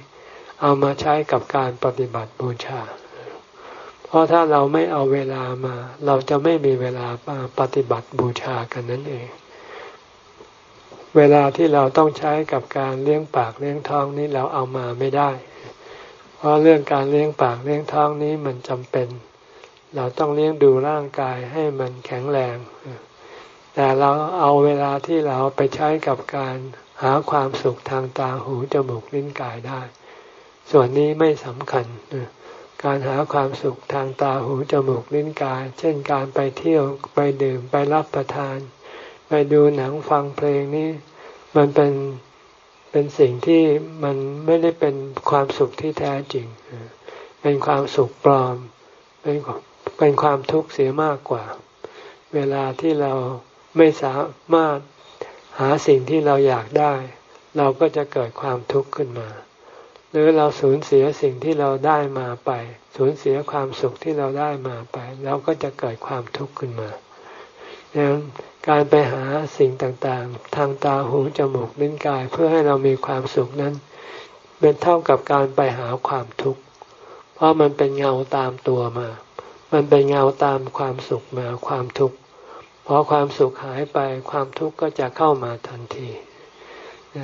เอามาใช้กับการปฏิบัติบูชา เพราะถ้าเราไม่เอาเวลามา เราจะไม่มีเวลามาปฏิบัติบูชากันนั่นเอง เวลาที่เราต้องใช้กับการเลี้ยงปากเลี้ยงท้องนี้เราเอามาไม่ได้ เพราะเรื่องการเลี้ยงปากเลี้ยงท้องนี้มันจำเป็น เราต้องเลี้ยงดูร่างกายให้มันแข็งแรง แต่เราเอาเวลาที่เราไปใช้กับการหาความสุขทางตาหูจมูกลิ้นกายได้ ส่วนนี้ไม่สำคัญ การหาความสุขทางตาหูจมูกลิ้นกาย เช่นการไปเที่ยวไปดื่มไปรับประทาน ไปดูหนังฟังเพลงนี้ มันเป็น เป็นสิ่งที่มันไม่ได้เป็นความสุขที่แท้จริง เป็นความสุขปลอม เป็นเป็นความทุกข์เสียมากกว่า เวลาที่เราไม่สามารถหาสิ่งที่เราอยากได้ เราก็จะเกิดความทุกข์ขึ้นมา หรือเราสูญเสียสิ่งที่เราได้มาไป สูญเสียความสุขที่เราได้มาไป เราก็จะเกิดความทุกข์ขึ้นมา การไปหาสิ่งต่างๆ ทางตาหูจมูกลิ้นกายเพื่อให้เรามีความสุขนั้น เป็นเท่ากับการไปหาความทุกข์ เพราะมันเป็นเงาตามตัวมา มันเป็นเงาตามความสุขมาความทุกข์พอความสุขหายไปความทุกข์ก็จะเข้ามาทันที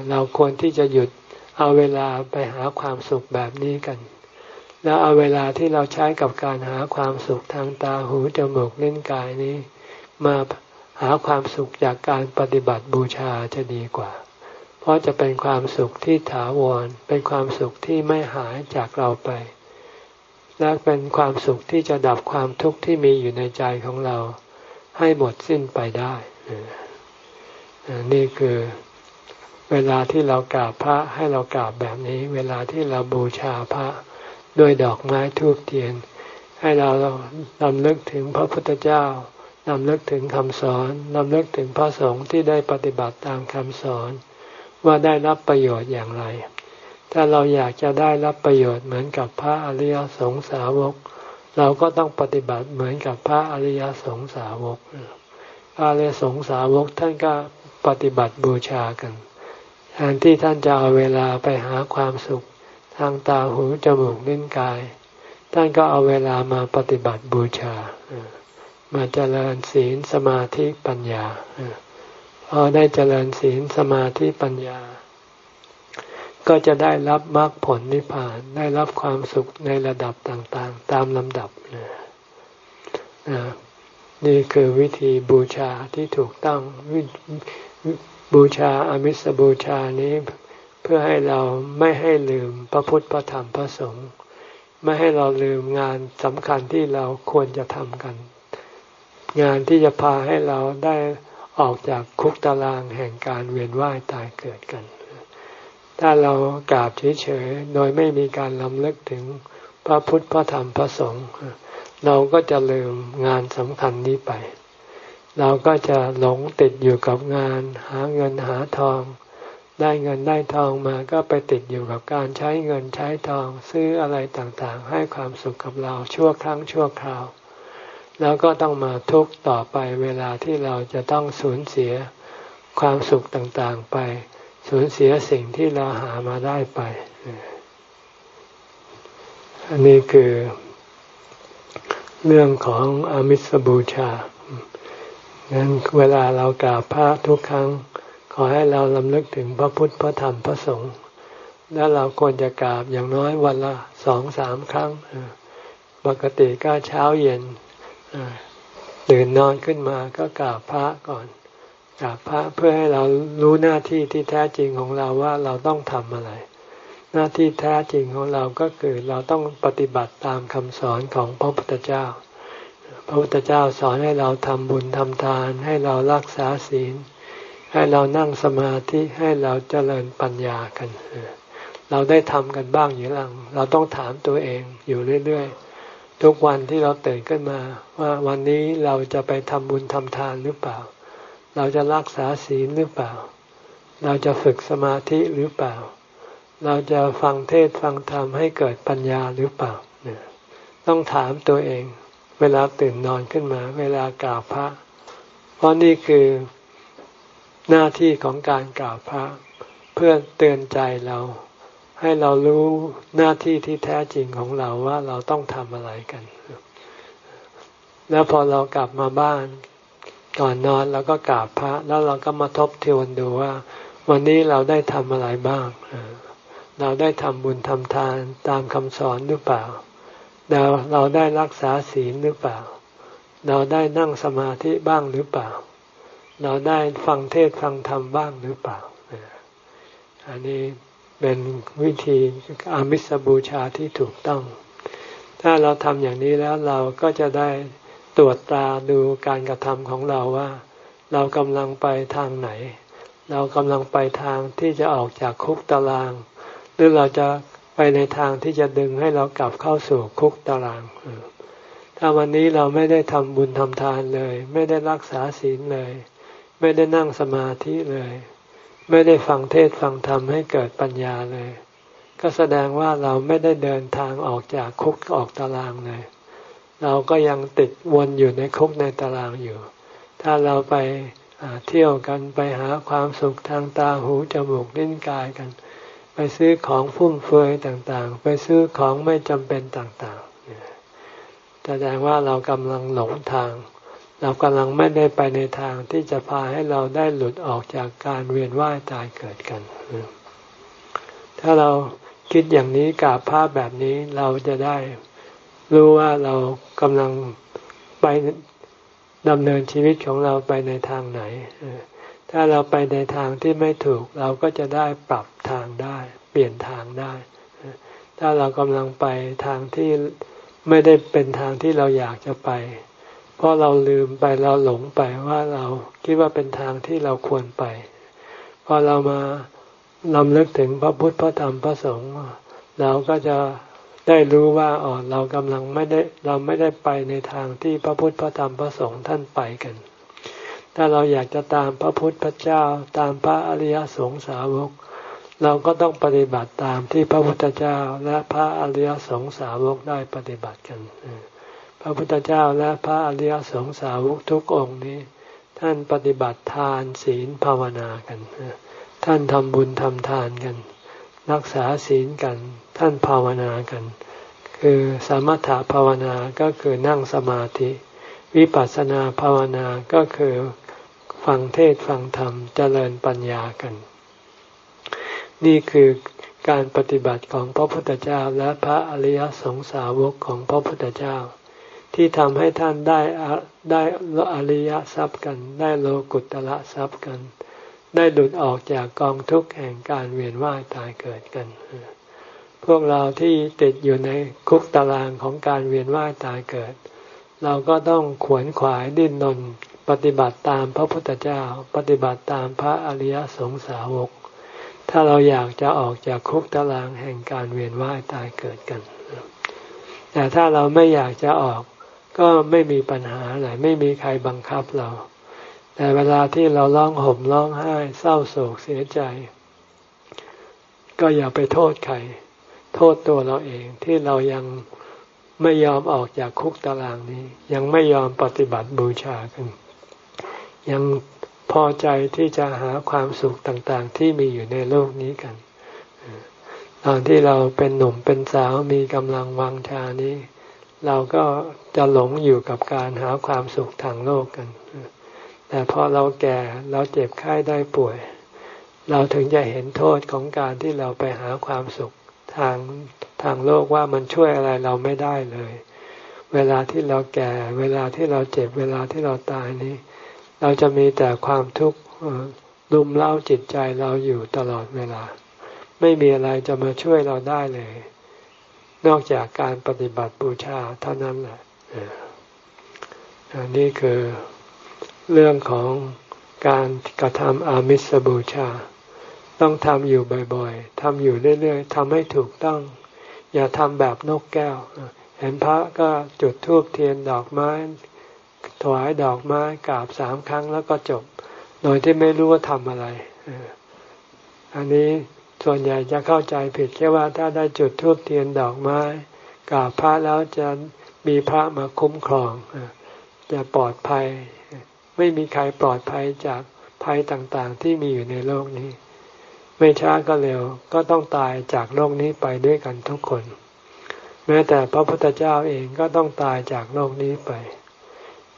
เราควรที่จะหยุดเอาเวลาไปหาความสุขแบบนี้กัน แล้วเอาเวลาที่เราใช้กับการหาความสุขทางตาหูจมูกลิ้นกายนี้ มาหาความสุขจากการปฏิบัติบูชาจะดีกว่า เพราะจะเป็นความสุขที่ถาวร เป็นความสุขที่ไม่หายจากเราไป และเป็นความสุขที่จะดับความทุกข์ที่มีอยู่ในใจของเรา ให้หมดสิ้นไปได้ นี่คือเวลาที่เรากราบพระให้เรากราบแบบนี้ เวลาที่เราบูชาพระด้วยดอกไม้ทูบเทียน ให้เราลำลึกถึงพระพุทธเจ้า ลำลึกถึงคำสอนลำลึกถึงพระสงฆ์ที่ได้ปฏิบัติตามคำสอน ว่าได้รับประโยชน์อย่างไร ถ้าเราอยากจะได้รับประโยชน์เหมือนกับพระอริยสงสาวก เราก็ต้องปฏิบัติเหมือนกับพระอริยสงสาวกพระอริยสงสาวกท่านก็ปฏิบัติบูชากันแทนที่ท่านจะเอาเวลาไปหาความสุข ทางตาหูจมูกลิ้นกาย ท่านก็เอาเวลามาปฏิบัติบูชา มาเจริญศีลสมาธิปัญญาพอได้เจริญศีลสมาธิปัญญา ก็จะได้รับมรรคผลนิพพานได้รับความสุขในระดับต่างๆ ตามลำดับนี่คือวิธีบูชาที่ถูกต้องบูชาอมิสบูชานี้เพื่อให้เราไม่ให้ลืมพระพุทธพระธรรมพระสงฆ์ไม่ให้เราลืมงานสำคัญที่เราควรจะทำกัน งานที่จะพาให้เราได้ออกจากคุกตารางแห่งการเวียนว่ายตายเกิดกัน ถ้าเรากราบเฉยๆ โดยไม่มีการลำลึกถึงพระพุทธพระธรรมพระสงฆ์เราก็จะลืมงานสำคัญนี้ไป เราก็จะหลงติดอยู่กับงาน หาเงินหาทอง ได้เงินได้ทองมาก็ไปติดอยู่กับการใช้เงินใช้ทอง ซื้ออะไรต่างๆ ให้ความสุขกับเราชั่วครั้งชั่วคราว แล้วก็ต้องมาทุกข์ต่อไปเวลาที่เราจะต้องสูญเสียความสุขต่างๆไป สูญเสียสิ่งที่เราหามาได้ไป อันนี้คือ เรื่องของอมิสบูชางั้นเวลาเรากราบพระทุกครั้ง ขอให้เราลำลึกถึงพระพุทธพระธรรมพระสงฆ์แล้วเราควรจะกราบอย่างน้อยวันละสองสามครั้ง ปกติก็เช้าเย็น ตื่นนอนขึ้นมาก็กราบพระก่อนกราบพระเพื่อให้เรารู้หน้าที่ที่แท้จริงของเราว่าเราต้องทำอะไร หน้าที่แท้จริงของเราก็คือเราต้องปฏิบัติตามคำสอนของพระพุทธเจ้า พระพุทธเจ้าสอนให้เราทำบุญทำทาน ให้เรารักษาศีล ให้เรานั่งสมาธิให้เราเจริญปัญญากัน เราได้ทำกันบ้างอยู่หลังเราต้องถามตัวเองอยู่เรื่อยๆ ทุกวันที่เราตื่นขึ้นมา ว่าวันนี้เราจะไปทำบุญทำทานหรือเปล่า เราจะรักษาศีลหรือเปล่า เราจะฝึกสมาธิหรือเปล่า เราจะฟังเทศฟังธรรมให้เกิดปัญญาหรือเปล่าเนี่ยต้องถามตัวเอง เวลาตื่นนอนขึ้นมา เวลากราบพระ เพราะนี่คือหน้าที่ของการกราบพระ เพื่อเตือนใจเรา ให้เรารู้หน้าที่ที่แท้จริงของเราว่าเราต้องทำอะไรกัน แล้วพอเรากลับมาบ้านก่อนนอนเราก็กราบพระ แล้วเราก็มาทบทวนดูว่า วันนี้เราได้ทำอะไรบ้าง เราได้ทำบุญทำทานตามคำสอนหรือเปล่า เราเราได้รักษาศีลหรือเปล่า เราได้นั่งสมาธิบ้างหรือเปล่า เราได้ฟังเทศฟังธรรมบ้างหรือเปล่า อันนี้ เป็นวิธีอามิสบูชาที่ถูกต้อง ถ้าเราทำอย่างนี้แล้วเราก็จะได้ตรวจตาดูการกระทำของเราว่า เรากำลังไปทางไหน เรากำลังไปทางที่จะออกจากคุกตาราง หรือเราจะไปในทางที่จะดึงให้เรากลับเข้าสู่คุกตาราง ถ้าวันนี้เราไม่ได้ทำบุญทำทานเลย ไม่ได้รักษาศีลเลย ไม่ได้นั่งสมาธิเลย ไม่ได้ฟังเทศฟังธรรมให้เกิดปัญญาเลย ก็แสดงว่าเราไม่ได้เดินทางออกจากคุกออกตารางเลย เราก็ยังติดวนอยู่ในคุกในตารางอยู่ ถ้าเราไปเที่ยวกันไปหาความสุขทางตาหูจมูกลิ้นกายกัน ไปซื้อของฟุ่มเฟือยต่างๆ ไปซื้อของไม่จำเป็นต่างๆแสดงว่าเรากำลังหลงทาง เรากำลังไม่ได้ไปในทางที่จะพาให้เราได้หลุดออกจากการเวียนว่ายตายเกิดกัน ถ้าเราคิดอย่างนี้กับภาพแบบนี้เราจะได้รู้ว่าเรากำลังไปดำเนินชีวิตของเราไปในทางไหน ถ้าเราไปในทางที่ไม่ถูก เราก็จะได้ปรับทางได้ เปลี่ยนทางได้ ถ้าเรากำลังไปทางที่ไม่ได้เป็นทางที่เราอยากจะไป เพราะเราลืมไปเราหลงไปว่าเราคิดว่าเป็นทางที่เราควรไป พอเรามาลำลึกถึงพระพุทธพระธรรมพระสงฆ์เราก็จะได้รู้ว่าอ๋อเรากำลังไม่ได้เราไม่ได้ไปในทางที่พระพุทธพระธรรมพระสงฆ์ท่านไปกัน ถ้าเราอยากจะตามพระพุทธพระเจ้าตามพระอริยสงสาวก เราก็ต้องปฏิบัติตามที่พระพุทธเจ้าและพระอริยสงสาวกได้ปฏิบัติกัน พระพุทธเจ้าและพระอริยสงสาวกทุกองค์นี้ ท่านปฏิบัติทานศีลภาวนากัน ท่านทำบุญทำทานกัน รักษาศีลกัน ท่านภาวนากัน คือสมถภาวนาก็คือนั่งสมาธิ วิปัสสนาภาวนาก็คือฟังเทศฟังธรรมเจริญปัญญากัน นี่คือการปฏิบัติของพระพุทธเจ้าและพระอริยสงสาวกของพระพุทธเจ้า ที่ทำให้ท่านได้ได้อริยทรัพย์กัน ได้โลกุตละทรัพย์กัน ได้หลุดออกจากกองทุกข์แห่งการเวียนว่ายตายเกิดกัน พวกเราที่ติดอยู่ในคุกตารางของการเวียนว่ายตายเกิด เราก็ต้องขวนขวายดิ้นนนปฏิบัติตามพระพุทธเจ้า ปฏิบัติตามพระอริยสงสาวก ถ้าเราอยากจะออกจากคุกตารางแห่งการเวียนว่ายตายเกิดกัน แต่ถ้าเราไม่อยากจะออก ก็ไม่มีปัญหาอะไรไม่มีใครบังคับเรา แต่เวลาที่เราร้องห่มร้องไห้เศร้าโศกเสียใจ ก็อย่าไปโทษใคร โทษตัวเราเองที่เรายังไม่ยอมออกจากคุกตารางนี้ ยังไม่ยอมปฏิบัติบูชากัน ยังพอใจที่จะหาความสุขต่างๆ ที่มีอยู่ในโลกนี้กัน ตอนที่เราเป็นหนุ่มเป็นสาวมีกำลังวังชานี้ เราก็จะหลงอยู่กับการหาความสุขทางโลกกัน แต่พอเราแก่เราเจ็บไข้ได้ป่วย เราถึงจะเห็นโทษของการที่เราไปหาความสุขทางทางโลกว่ามันช่วยอะไรเราไม่ได้เลย เวลาที่เราแก่ เวลาที่เราเจ็บ เวลาที่เราตายนี้ เราจะมีแต่ความทุกข์รุมเล้าจิตใจเราอยู่ตลอดเวลา ไม่มีอะไรจะมาช่วยเราได้เลย นอกจากการปฏิบัติบูชาเท่านั้นแหละอันนี้คือเรื่องของการกระทำอามิสบูชา ต้องทำอยู่บ่อยๆทำอยู่เรื่อยๆทำให้ถูกต้อง อย่าทำแบบนกแก้ว เห็นพระก็จุดธูปเทียนดอกไม้ถวายดอกไม้กราบสามครั้งแล้วก็จบ โดยที่ไม่รู้ว่าทำอะไร อันนี้ ส่วนใหญ่จะเข้าใจผิดแค่ว่าถ้าได้จุดธูปเทียนดอกไม้กราบพระแล้วจะมีพระมาคุ้มครองจะปลอดภัย ไม่มีใครปลอดภัยจากภัยต่างๆ ที่มีอยู่ในโลกนี้ ไม่ช้าก็เร็วก็ต้องตายจากโลกนี้ไปด้วยกันทุกคน แม้แต่พระพุทธเจ้าเองก็ต้องตายจากโลกนี้ไป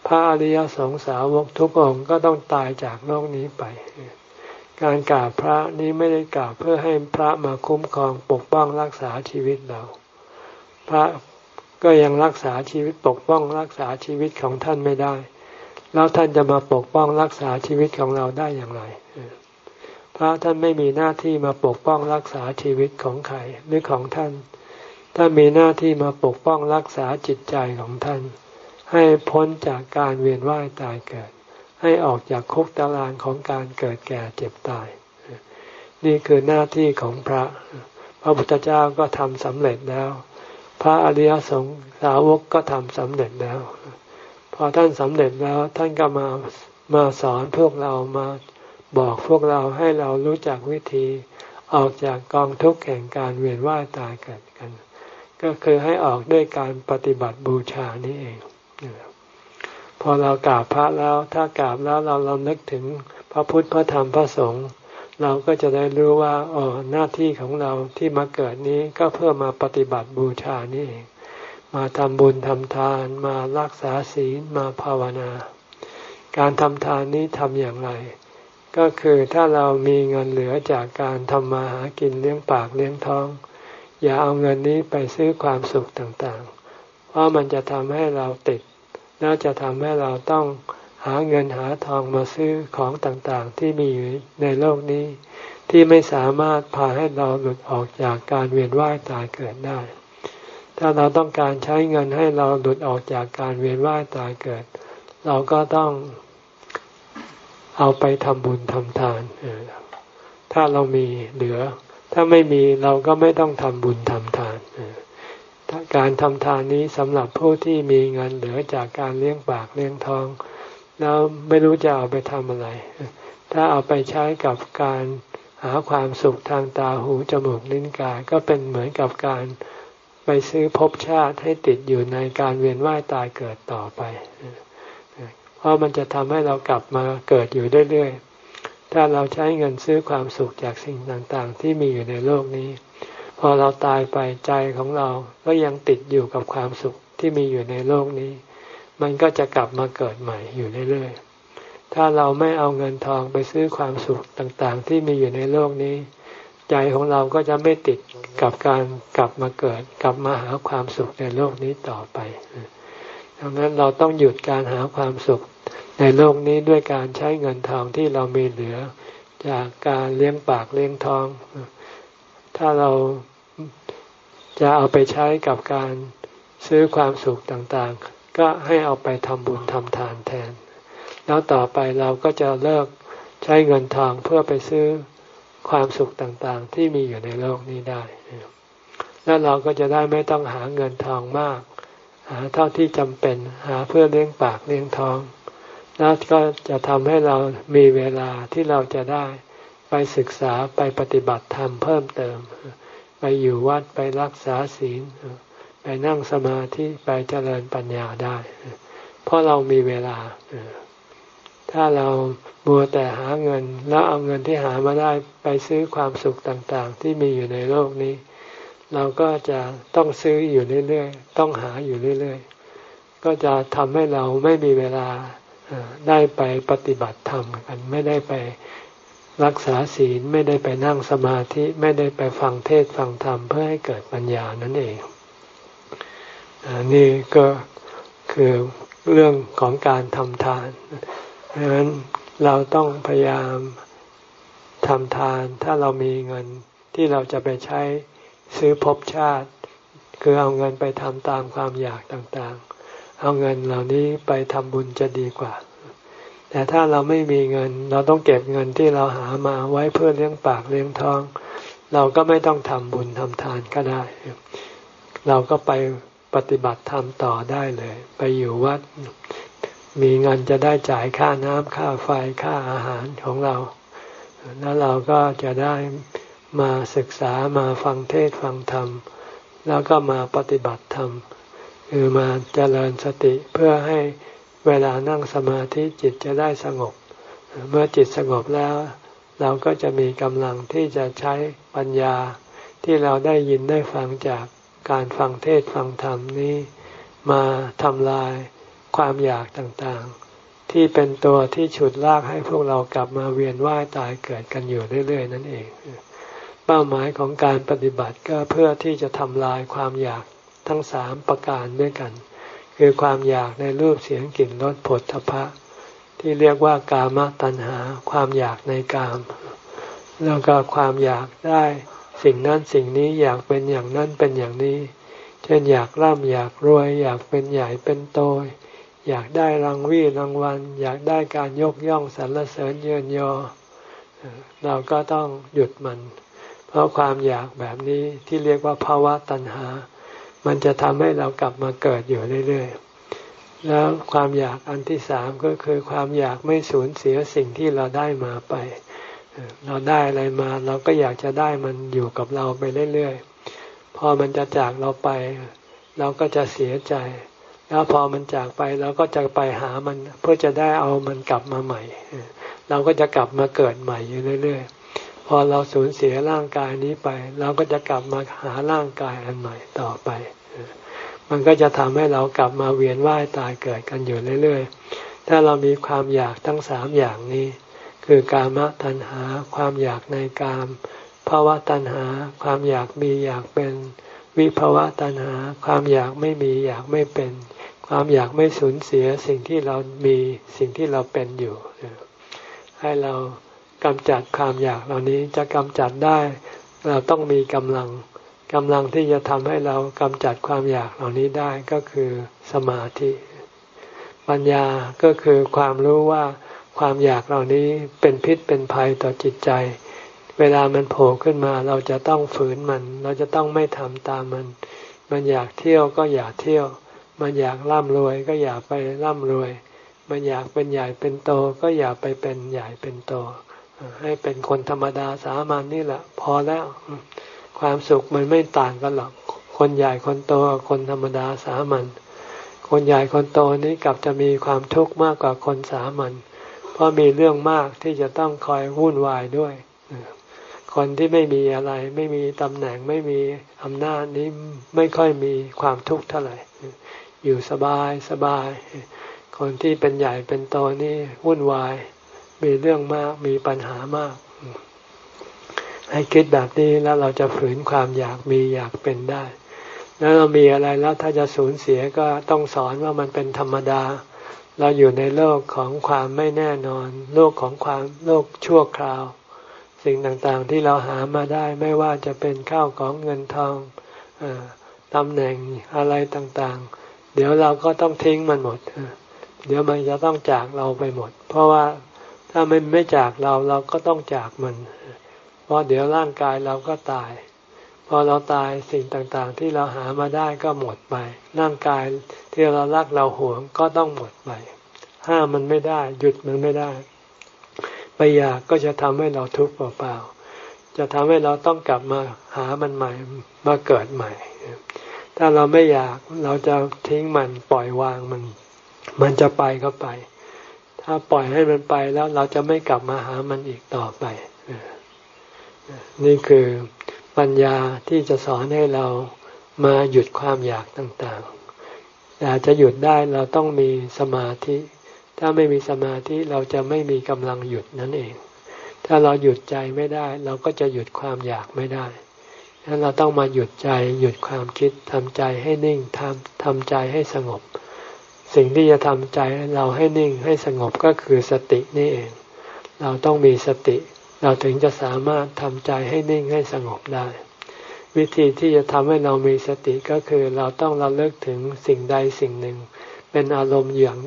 พระอริยสงสาวกทุกองค์ก็ต้องตายจากโลกนี้ไป การกราบพระนี้ไม่ได้กราบเพื่อให้พระมาคุ้มครองปกป้องรักษาชีวิตเรา พระก็ยังรักษาชีวิตปกป้องรักษาชีวิตของท่านไม่ได้ แล้วท่านจะมาปกป้องรักษาชีวิตของเราได้อย่างไรพระท่านไม่มีหน้าที่มาปกป้องรักษาชีวิตของใครหรือของท่าน ท่านมีหน้าที่มาปกป้องรักษาจิตใจของท่าน ให้พ้นจากการเวียนว่ายตายเกิด ให้ออกจากคุกตารางของการเกิดแก่เจ็บตาย นี่คือหน้าที่ของพระ พระพุทธเจ้าก็ทำสำเร็จแล้ว พระอริยสงสาวกก็ทำสำเร็จแล้ว พอท่านสำเร็จแล้วท่านก็มามาสอนพวกเรามาบอกพวกเราให้เรารู้จักวิธีออกจากกองทุกข์แห่งการเวียนว่ายตายเกิดกัน ก็คือให้ออกด้วยการปฏิบัติบูชานี่เอง พอเรากราบพระแล้วถ้ากราบแล้วเราเรานึกถึงพระพุทธพระธรรมพระสงฆ์เราก็จะได้รู้ว่าอ๋อหน้าที่ของเราที่มาเกิดนี้ก็เพื่อมาปฏิบัติบูชานี่เองมาทำบุญทำทานมารักษาศีลมาภาวนา การทำทานนี้ทำอย่างไร ก็คือถ้าเรามีเงินเหลือจากการทำมาหากินเลี้ยงปากเลี้ยงท้อง อย่าเอาเงินนี้ไปซื้อความสุขต่างๆ เพราะมันจะทำให้เราติด แล้วจะทำให้เราต้องหาเงินหาทองมาซื้อของต่างๆ ที่มีอยู่ในโลกนี้ ที่ไม่สามารถพาให้เราหลุดออกจากการเวียนว่ายตายเกิดได้ ถ้าเราต้องการใช้เงินให้เราหลุดออกจากการเวียนว่ายตายเกิด เราก็ต้องเอาไปทำบุญทำทานถ้าเรามีเหลือ ถ้าไม่มีเราก็ไม่ต้องทำบุญทำทาน การทำทานนี้สำหรับผู้ที่มีเงินเหลือจากการเลี้ยงปากเลี้ยงท้อง แล้วไม่รู้จะเอาไปทำอะไร ถ้าเอาไปใช้กับการหาความสุขทางตาหูจมูกลิ้นกายก็เป็นเหมือนกับการไปซื้อภพชาติให้ติดอยู่ในการเวียนว่ายตายเกิดต่อไป เพราะมันจะทำให้เรากลับมาเกิดอยู่เรื่อยๆ ถ้าเราใช้เงินซื้อความสุขจากสิ่งต่างๆ ที่มีอยู่ในโลกนี้ พอเราตายไปใจของเราก็ยังติดอยู่กับความสุขที่มีอยู่ในโลกนี้ มันก็จะกลับมาเกิดใหม่อยู่เรื่อยๆ ถ้าเราไม่เอาเงินทองไปซื้อความสุขต่างๆ ที่มีอยู่ในโลกนี้ ใจของเราก็จะไม่ติดกับการกลับมาเกิด กลับมาหาความสุขในโลกนี้ต่อไป ดังนั้นเราต้องหยุดการหาความสุขในโลกนี้ด้วยการใช้เงินทองที่เรามีเหลือจากการเลี้ยงปากเลี้ยงท้อง ถ้าเรา จะเอาไปใช้กับการซื้อความสุขต่างๆ ก็ให้เอาไปทำบุญทำทานแทน แล้วต่อไปเราก็จะเลิกใช้เงินทองเพื่อไปซื้อความสุขต่างๆ ที่มีอยู่ในโลกนี้ได้ แล้วเราก็จะได้ไม่ต้องหาเงินทองมาก หาเท่าที่จำเป็น หาเพื่อเลี้ยงปากเลี้ยงท้อง แล้วก็จะทำให้เรามีเวลาที่เราจะได้ไปศึกษาไปปฏิบัติธรรมเพิ่มเติม ไปอยู่วัดไปรักษาศีล ไปนั่งสมาธิไปเจริญปัญญาได้ เพราะเรามีเวลา ถ้าเราบัวแต่หาเงิน แล้วเอาเงินที่หามาได้ไปซื้อความสุขต่างๆ ที่มีอยู่ในโลกนี้ เราก็จะต้องซื้ออยู่เรื่อยๆ ต้องหาอยู่เรื่อยๆ ก็จะทำให้เราไม่มีเวลาได้ไปปฏิบัติธรรมกันไม่ได้ไป รักษาศีลไม่ได้ไปนั่งสมาธิไม่ได้ไปฟังเทศฟังธรรมเพื่อให้เกิดปัญญานั่นเองนี่ก็คือเรื่องของการทำทานดังนั้นเราต้องพยายามทำทาน ถ้าเรามีเงินที่เราจะไปใช้ซื้อภพชาติ คือเอาเงินไปทำตามความอยากต่างๆ เอาเงินเหล่านี้ไปทำบุญจะดีกว่า แต่ถ้าเราไม่มีเงิน เราต้องเก็บเงินที่เราหามาไว้เพื่อเลี้ยงปากเลี้ยงท้อง เราก็ไม่ต้องทำบุญทำทานก็ได้ เราก็ไปปฏิบัติธรรมต่อได้เลย ไปอยู่วัด มีเงินจะได้จ่ายค่าน้ำค่าไฟค่าอาหารของเรา แล้วเราก็จะได้มาศึกษามาฟังเทศฟังธรรม แล้วก็มาปฏิบัติธรรม คือมาเจริญสติเพื่อให้ เวลานั่งสมาธิจิตจะได้สงบ เมื่อจิตสงบแล้ว เราก็จะมีกำลังที่จะใช้ปัญญาที่เราได้ยินได้ฟังจากการฟังเทศฟังธรรมนี้ มาทำลายความอยากต่างๆ ที่เป็นตัวที่ฉุดลากให้พวกเรากลับมาเวียนว่ายตายเกิดกันอยู่เรื่อยๆ นั่นเอง เป้าหมายของการปฏิบัติก็เพื่อที่จะทำลายความอยากทั้งสามประการด้วยกัน คือความอยากในรูปเสียงกลิ่นรสผลทพะ ที่เรียกว่ากามตัณหา ความอยากในกาม แล้วก็ความอยากได้สิ่งนั้นสิ่งนี้อยากเป็นอย่างนั้นเป็นอย่างนี้ เช่นอยากร่ำอยากรวย อยากเป็นใหญ่เป็นโตอยากได้รางวีรางวัล อยากได้การยกย่องสรรเสริญเยินยอ เราก็ต้องหยุดมัน เพราะความอยากแบบนี้ที่เรียกว่าภาวะตัณหา มันจะทำให้เรากลับมาเกิดอยู่เรื่อยๆ แล้วความอยากอันที่สามก็คือความอยากไม่สูญเสียสิ่งที่เราได้มาไป เราได้อะไรมาเราก็อยากจะได้มันอยู่กับเราไปเรื่อยๆ พอมันจะจากเราไป เราก็จะเสียใจ แล้วพอมันจากไปเราก็จะไปหามันเพื่อจะได้เอามันกลับมาใหม่ เราก็จะกลับมาเกิดใหม่อยู่เรื่อยๆ อเราสูญเสียร่างกายนี้ไป เราก็จะกลับมาหาร่างกายอันใหม่ต่อไป มันก็จะทำให้เรากลับมาเวียนว่ายตายเกิดกันอยู่เรื่อยๆ ถ้าเรามีความอยากทั้งสามอย่างนี้ คือกามตัณหา ความอยากในกามภาวะตัณหา ความอยากมีอยากเป็น วิภาวะตัณหา ความอยากไม่มีอยากไม่เป็น ความอยากไม่สูญเสียสิ่งที่เรามีสิ่งที่เราเป็นอยู่ ให้เรา กำจัดความอยากเหล่านี้จะกำจัดได้ เราต้องมีกำลังกำลังที่จะทำให้เรากำจัดความอยากเหล่านี้ได้ก็คือสมาธิ ปัญญาก็คือความรู้ว่าความอยากเหล่านี้เป็นพิษเป็นภัยต่อจิตใจ เวลามันโผล่ขึ้นมาเราจะต้องฝืนมัน เราจะต้องไม่ทำตามมัน มันอยากเที่ยวก็อย่าเที่ยว มันอยากร่ำรวยก็อย่าไปร่ำรวย มันอยากเป็นใหญ่เป็นโตก็อย่าไปเป็นใหญ่เป็นโต ให้เป็นคนธรรมดาสามัญนนี่แหละ พอแล้ว ความสุขมันไม่ต่างกันหรอก คนใหญ่คนโตคนธรรมดาสามัญคนใหญ่คนโตนี้กลับจะมีความทุกข์มากกว่าคนสามัญเพราะมีเรื่องมากที่จะต้องคอยวุ่นวายด้วย คนที่ไม่มีอะไรไม่มีตำแหน่งไม่มีอำนาจนี้ไม่ค่อยมีความทุกข์เท่าไหร่ อยู่สบายสบาย คนที่เป็นใหญ่เป็นโตนี่วุ่นวาย มีเรื่องมากมีปัญหามาก ให้คิดแบบนี้แล้วเราจะฝืนความอยากมีอยากเป็นได้ แล้วเรามีอะไรแล้วถ้าจะสูญเสียก็ต้องสอนว่ามันเป็นธรรมดา เราอยู่ในโลกของความไม่แน่นอน โลกของความโลกชั่วคราว สิ่งต่างๆที่เราหามาได้ไม่ว่าจะเป็นข้าวของเงินทองอตำแหน่งอะไรต่างๆ เดี๋ยวเราก็ต้องทิ้งมันหมดเดี๋ยวมันจะต้องจากเราไปหมด เพราะว่า ถ้ามันไม่จากเราเราก็ต้องจากมัน เพราะเดี๋ยวร่างกายเราก็ตาย พอเราตายสิ่งต่างๆ ที่เราหามาได้ก็หมดไป ร่างกายที่เรารักเราหวงก็ต้องหมดไป ห้ามมันไม่ได้ หยุดมันไม่ได้ ไปไปอยากก็จะทำให้เราทุกข์เปล่าๆ จะทำให้เราต้องกลับมาหามันใหม่ มาเกิดใหม่ ถ้าเราไม่อยากเราจะทิ้งมันปล่อยวางมัน มันจะไปก็ไป ถ้าปล่อยให้มันไปแล้วเราจะไม่กลับมาหามันอีกต่อไป นี่คือปัญญาที่จะสอนให้เรามาหยุดความอยากต่างๆแต่จะหยุดได้เราต้องมีสมาธิ ถ้าไม่มีสมาธิเราจะไม่มีกำลังหยุดนั่นเอง ถ้าเราหยุดใจไม่ได้ เราก็จะหยุดความอยากไม่ได้ฉะนั้นเราต้องมาหยุดใจ หยุดความคิดทำใจให้นิ่งทำทำใจให้สงบ สิ่งที่จะทำใจเราให้นิ่งให้สงบก็คือสตินี่เอง เราต้องมีสติ เราถึงจะสามารถทำใจให้นิ่งให้สงบได้ วิธีที่จะทำให้เรามีสติก็คือเราต้องระลึกถึงสิ่งใดสิ่งหนึ่ง เป็นอารมณ์อย่าง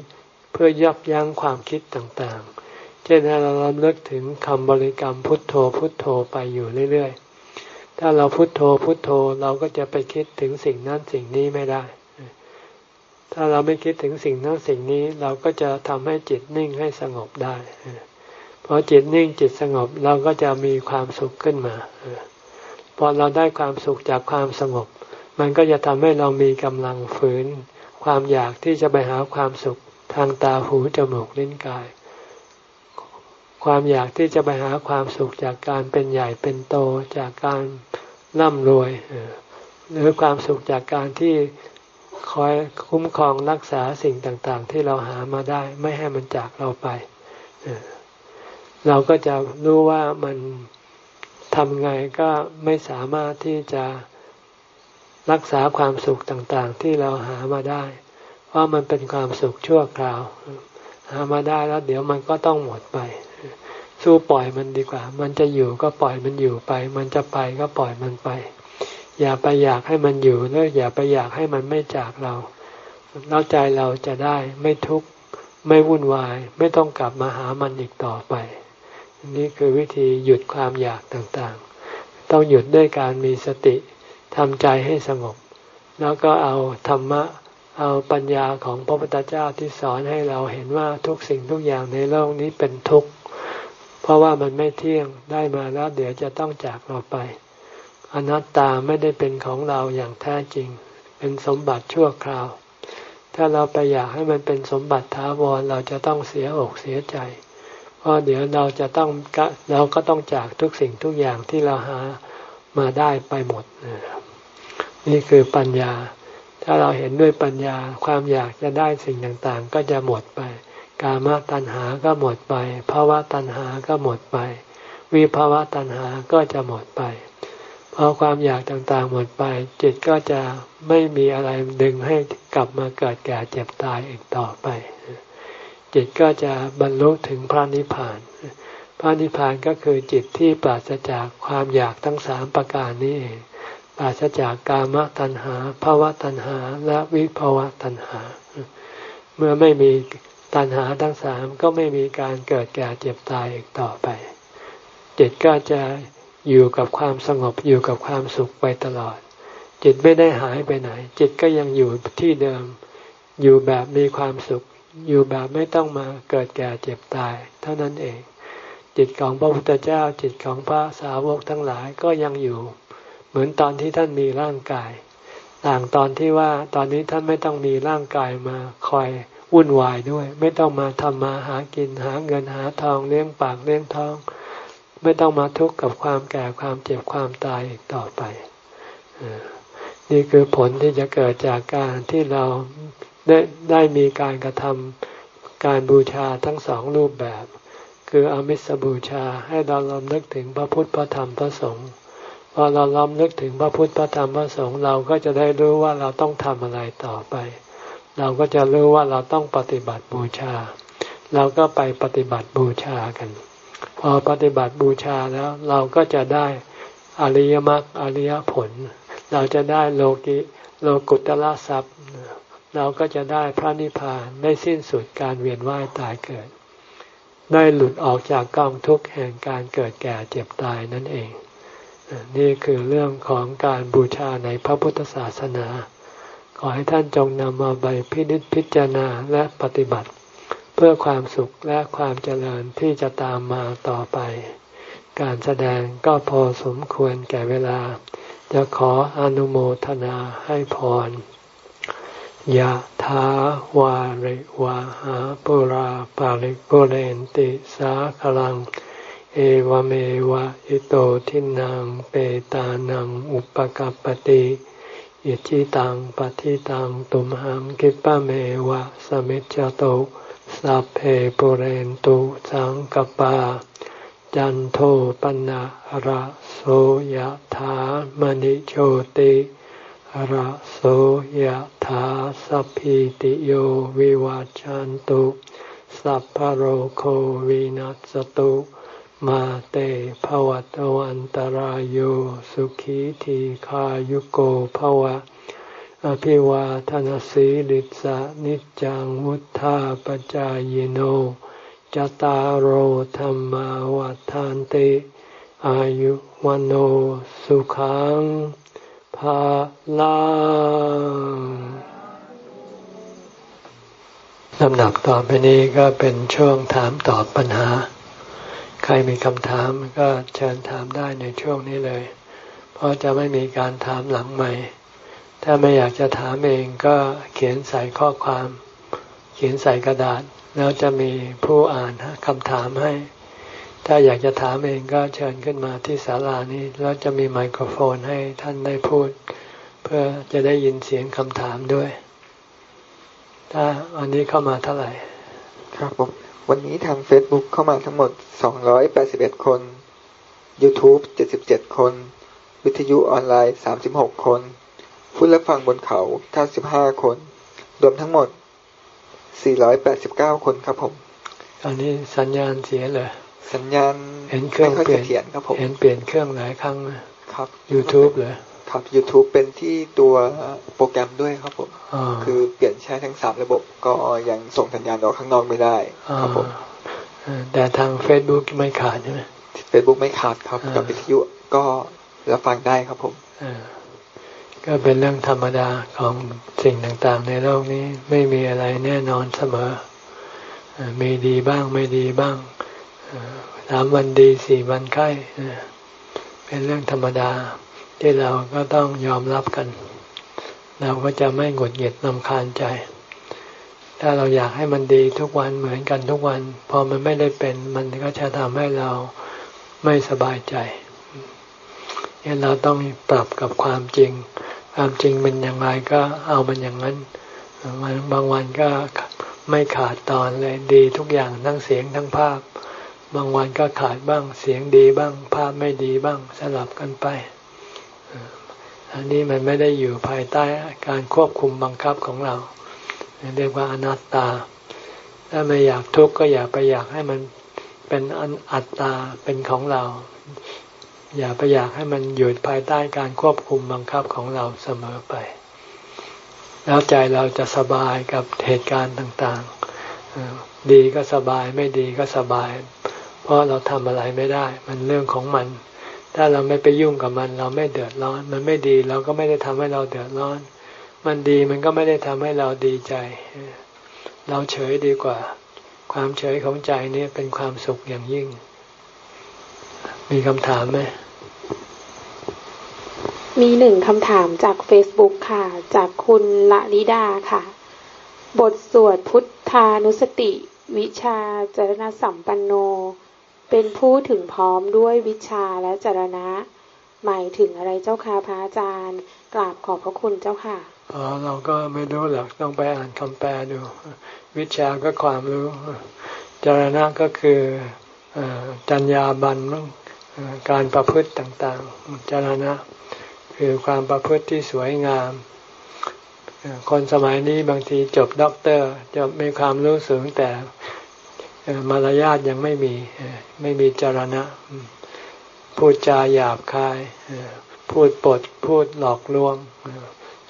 เพื่อยับยั้งความคิดต่างๆ เช่นเราระลึกถึงคำบริกรรมพุทโธพุทโธไปอยู่เรื่อยๆ ถ้าเราพุทโธพุทโธเราก็จะไปคิดถึงสิ่งนั้นสิ่งนี้ไม่ได้ ถ้าเราไม่คิดถึงสิ่งนั้นสิ่งนี้เราก็จะทำให้จิตนิ่งให้สงบได้พอจิตนิ่งจิตสงบเราก็จะมีความสุขขึ้นมาพอเราได้ความสุขจากความสงบ มันก็จะทำให้เรามีกำลังฝืน ความอยากที่จะไปหาความสุขทางตาหูจมูกลิ้นกาย ความอยากที่จะไปหาความสุขจากการเป็นใหญ่เป็นโตจากการร่ำรวยหรือความสุขจากการที่ คอยคุ้มครองรักษาสิ่งต่างๆ ที่เราหามาได้ ไม่ให้มันจากเราไป เราก็จะรู้ว่ามันทำไงก็ไม่สามารถที่จะรักษาความสุขต่างๆ ที่เราหามาได้ เพราะมันเป็นความสุขชั่วคราว หามาได้แล้ว เดี๋ยวมันก็ต้องหมดไป สู้ปล่อยมันดีกว่า มันจะอยู่ก็ปล่อยมันอยู่ไป มันจะไปก็ปล่อยมันไป อย่าไปอยากให้มันอยู่แล้วอย่าไปอยากให้มันไม่จากเราแล้วใจเราจะได้ไม่ทุกข์ไม่วุ่นวาย ไม่ต้องกลับมาหามันอีกต่อไป นี่คือวิธีหยุดความอยากต่างๆ ต้องหยุดด้วยการมีสติทำใจให้สงบ แล้วก็เอาธรรมะเอาปัญญาของพระพุทธเจ้าที่สอนให้เราเห็นว่าทุกสิ่งทุกอย่างในโลกนี้เป็นทุกข์ เพราะว่ามันไม่เที่ยงได้มาแล้วเดี๋ยวจะต้องจากเราไป อนัตตาไม่ได้เป็นของเราอย่างแท้จริง เป็นสมบัติชั่วคราว ถ้าเราไปอยากให้มันเป็นสมบัติท้าวรเราจะต้องเสียอกเสียใจ เพราะเดี๋ยวเราจะต้องเราก็ต้องจากทุกสิ่งทุกอย่างที่เราหามาได้ไปหมด นี่คือปัญญา ถ้าเราเห็นด้วยปัญญาความอยากจะได้สิ่งต่างๆ ก็จะหมดไป กามตัณหาก็หมดไปภาวะตัณหาก็หมดไป วิภาวะตัณหาก็จะหมดไป พอความอยากต่างๆหมดไป จิตก็จะไม่มีอะไรดึงให้กลับมาเกิดแก่เจ็บตายอีกต่อไป จิตก็จะบรรลุถึงพระนิพพาน พระนิพพานก็คือจิตที่ปราศจากความอยากทั้งสามประการนี้เองปราศจากกามตัณหาภาวะตัณหาและวิภาวะตัณหา เมื่อไม่มีตัณหาทั้งสามก็ไม่มีการเกิดแก่เจ็บตายอีกต่อไป จิตก็จะ อยู่กับความสงบอยู่กับความสุขไปตลอด จิตไม่ได้หายไปไหน จิตก็ยังอยู่ที่เดิม อยู่แบบมีความสุข อยู่แบบไม่ต้องมาเกิดแก่เจ็บตาย เท่านั้นเอง จิตของพระพุทธเจ้า จิตของพระสาวกทั้งหลายก็ยังอยู่ เหมือนตอนที่ท่านมีร่างกาย ต่างตอนที่ว่าตอนนี้ท่านไม่ต้องมีร่างกายมาคอยวุ่นวายด้วย ไม่ต้องมาทำมาหากินหาเงินหาทองเลี้ยงปากเลี้ยงท้อง ไม่ต้องมาทุกข์กับความแก่ความเจ็บความตายอีกต่อไป นี่คือผลที่จะเกิดจากการที่เราได้ได้มีการกระทำการบูชาทั้งสองรูปแบบ คืออมิสบูชาให้เราลำลึกถึงพระพุทธพระธรรมพระสงฆ์พอเราลำลึกถึงพระพุทธพระธรรมพระสงฆ์เราก็จะได้รู้ว่าเราต้องทำอะไรต่อไป เราก็จะรู้ว่าเราต้องปฏิบัติบูชา เราก็ไปปฏิบัติบูชากัน อปฏิบัติบูชาแล้วเราก็จะได้อริยมรรคอริยผล เราจะได้โลกิโลกุตละทรัพย์ เราก็จะได้พระนิพพานไม่สิ้นสุดการเวียนว่ายตายเกิด ได้หลุดออกจากกองทุกข์แห่งการเกิดแก่เจ็บตายนั่นเอง นี่คือเรื่องของการบูชาในพระพุทธศาสนา ขอให้ท่านจงนำมาใบพินิจพิจารณาและปฏิบัติ เพื่อความสุขและความเจริญที่จะตามมาต่อไป การแสดงก็พอสมควรแก่เวลา จะขออนุโมทนาให้พรยะถาวาริวาหาปุราปาริปุเรนติสาคลัง เอวเมวะอิโตทินังเปตานังอุปกัปติอิจิตังปฏิตังตุมหังกิปะเมวะสมิจจโต สัพเพปุเรนตุสังกปา จันโทปนะระโสยถามณิโชติระโสยถาสัพพิติโยวิวาจันตุ สัพพโรโควินัสตุมาเตภวัตวันตารโยสุขีทีขายุโกภวะ อภิวาทนสีลิสานิจังวุธาปจายโนจตารโหธรรมวาทานติอายุวันโอสุขังภาลังลำดับต่อไปนี้ก็เป็นช่วงถามตอบปัญหา ใครมีคำถามก็เชิญถามได้ในช่วงนี้เลย เพราะจะไม่มีการถามหลังใหม่ ถ้าไม่อยากจะถามเองก็เขียนใส่ข้อความ เขียนใส่กระดาษ แล้วจะมีผู้อ่านคำถามให้ ถ้าอยากจะถามเองก็เชิญขึ้นมาที่ศาลานี้แล้วจะมีไมโครโฟนให้ท่านได้พูด เพื่อจะได้ยินเสียงคำถามด้วย ถ้าวันนี้เข้ามาเท่าไหร่ ครับผมวันนี้ทาง Facebook เข้ามาทั้งหมด 281 คน YouTube 77 คน วิทยุออนไลน์ 36 คน ผู้รับฟังบนเขา95คน รวมทั้งหมด 489 คนครับผมตอนนี้สัญญาณเสียเลย สัญญาณเห็นเครื่องเปลี่ยนครับผมเห็นเปลี่ยนเครื่องหลายครั้งครับ YouTube เลยครับ YouTube เป็นที่ตัวโปรแกรมด้วยครับผมคือเปลี่ยนใช้ทั้งสามระบบก็ยังส่งสัญญาณออกข้างนอกไม่ได้ครับผมแต่ทาง Facebook ไม่ขาดใช่ไหม Facebook ไม่ขาดครับ กับวิทยุก็รับฟังได้ครับผม ก็เป็นเรื่องธรรมดาของสิ่งต่างๆ ในโลกนี้ไม่มีอะไรแน่นอนเสมอ มีดีบ้างไม่ดีบ้างสามวันดีสี่วันไข้เป็นเรื่องธรรมดาที่เราก็ต้องยอมรับกัน เราก็จะไม่หงุดหงิดนำคาญใจ ถ้าเราอยากให้มันดีทุกวันเหมือนกันทุกวัน พอมันไม่ได้เป็นมันก็จะทำให้เราไม่สบายใจเนี่ยเราต้องปรับกับความจริง ความจริงเป็นอย่างไรก็เอามันอย่างนั้นบางวันก็ไม่ขาดตอนเลยดีทุกอย่างทั้งเสียงทั้งภาพ บางวันก็ขาดบ้างเสียงดีบ้าง ภาพไม่ดีบ้างสลับกันไป อันนี้มันไม่ได้อยู่ภายใต้การควบคุมบังคับของเรา เรียกว่าอนัตตา ถ้าไม่อยากทุกข์ก็อย่าไปอยากให้มันเป็นอัตตาเป็นของเรา อย่าไปอยากให้มันอยู่ภายใต้การควบคุมบังคับของเราเสมอไป แล้วใจเราจะสบายกับเหตุการณ์ต่างๆ ดีก็สบายไม่ดีก็สบาย เพราะเราทำอะไรไม่ได้ มันเรื่องของมัน ถ้าเราไม่ไปยุ่งกับมัน เราไม่เดือดร้อน มันไม่ดีเราก็ไม่ได้ทำให้เราเดือดร้อน มันดีมันก็ไม่ได้ทำให้เราดีใจ เราเฉยดีกว่า ความเฉยของใจนี่เป็นความสุขอย่างยิ่งมีคำถามไหม มีหนึ่งคำถามจาก Facebook ค่ะ จากคุณละลิดาค่ะ บทสวดพุทธานุสติ วิชาจารณสัมปันโน เป็นผู้ถึงพร้อมด้วยวิชาและจารณะ หมายถึงอะไรเจ้าค่ะพระอาจารย์ กราบขอบพระคุณเจ้าค่ะอ๋อเราก็ไม่รู้หรอกต้องไปอ่านคำแปลดู วิชาก็ความรู้ จารณะก็คือจัญญาบันการประพฤติต่าง ๆ จารณะ คือความประพฤติที่สวยงาม คนสมัยนี้บางทีจบด็อกเตอร์จะมีความรู้สูงแต่มารยาทยังไม่มีไม่มีจรณะ พูดจาหยาบคาย พูดปดพูดหลอกลวง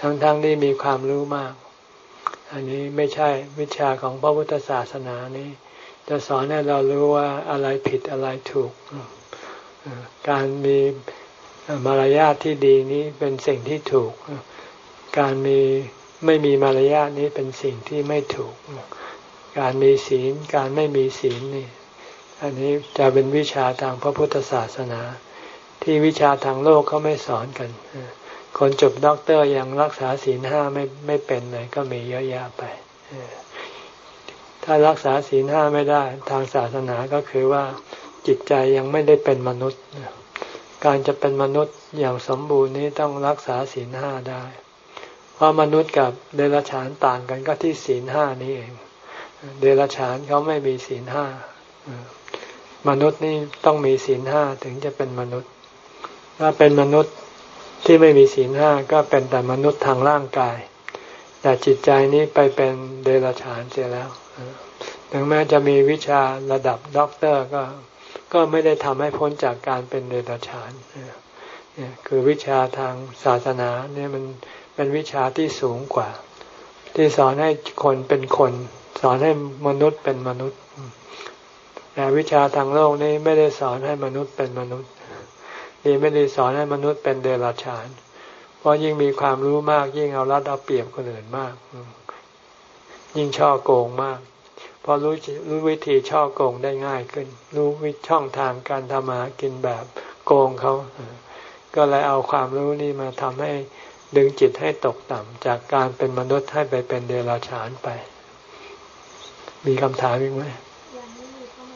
ทั้งๆทที่มีความรู้มาก อันนี้ไม่ใช่วิชาของพระพุทธศาสนานี้ จะสอนให้เรารู้ว่าอะไรผิดอะไรถูก การมี มารยาทที่ดีนี้เป็นสิ่งที่ถูก การมีไม่มีมารยาทนี้เป็นสิ่งที่ไม่ถูก การมีศีล การไม่มีศีลนี่ อันนี้จะเป็นวิชาทางพระพุทธศาสนา ที่วิชาทางโลกเขาไม่สอนกัน คนจบด็อกเตอร์ยังรักษาศีลห้าไม่ไม่เป็นเลยก็มีเยอะแยะไป ถ้ารักษาศีลห้าไม่ได้ทางศาสนาก็คือว่าจิตใจยังไม่ได้เป็นมนุษย์ การจะเป็นมนุษย์อย่างสมบูรณ์นี้ต้องรักษาศีลห้าได้ เพราะมนุษย์กับเดรัจฉานต่างกันก็ที่ศีลห้านี้เอง เดรัจฉานเขาไม่มีศีลห้ามนุษย์นี่ต้องมีศีลห้าถึงจะเป็นมนุษย์ ถ้าเป็นมนุษย์ที่ไม่มีศีลห้าก็เป็นแต่มนุษย์ทางร่างกาย แต่จิตใจนี้ไปเป็นเดรัจฉานเสียแล้ว ถึงแม้จะมีวิชาระดับด็อกเตอร์ก็ ก็ไม่ได้ทำให้พ้นจากการเป็นเดรัจฉานเนี่ยคือวิชาทางศาสนาเนี่ยมันเป็นวิชาที่สูงกว่า ที่สอนให้คนเป็นคน สอนให้มนุษย์เป็นมนุษย์แต่วิชาทางโลกนี้ไม่ได้สอนให้มนุษย์เป็นมนุษย์นี่ไม่ได้สอนให้มนุษย์เป็นเดรัจฉาน เพราะยิ่งมีความรู้มากยิ่งเอารัดเอาเปรียบคนอื่นมาก ยิ่งช่อโกงมาก พอรู้รู้วิธีช่อโกงได้ง่ายขึ้น รู้วิช่องทางการทำมากินแบบโกงเขาก็เลยเอาความรู้นี่มาทำให้ดึงจิตให้ตกต่ำจากการเป็นมนุษย์ให้ไปเป็นเดรัจฉานไป มีคำถามอีกไหม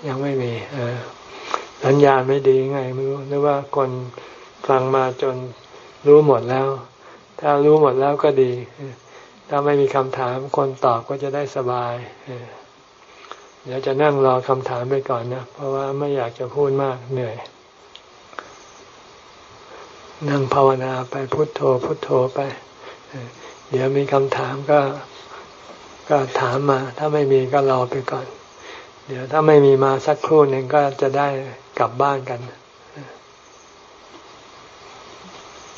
ยังไม่มีเออสัญญาณไม่ดีไงไม่รู้หรือว่าคนฟังมาจนรู้หมดแล้ว ถ้ารู้หมดแล้วก็ดี ถ้าไม่มีคำถามคนตอบก็จะได้สบาย เดี๋ยวจะนั่งรอคำถามไปก่อนนะ เพราะว่าไม่อยากจะพูดมากเหนื่อย นั่งภาวนาไปพุโทโธ พุโทโธไป เดี๋ยวมีคำถามก็ก็ถามมา ถ้าไม่มีก็รอไปก่อน เดี๋ยวถ้าไม่มีมาสักครู่หนึ่งก็จะได้กลับบ้านกัน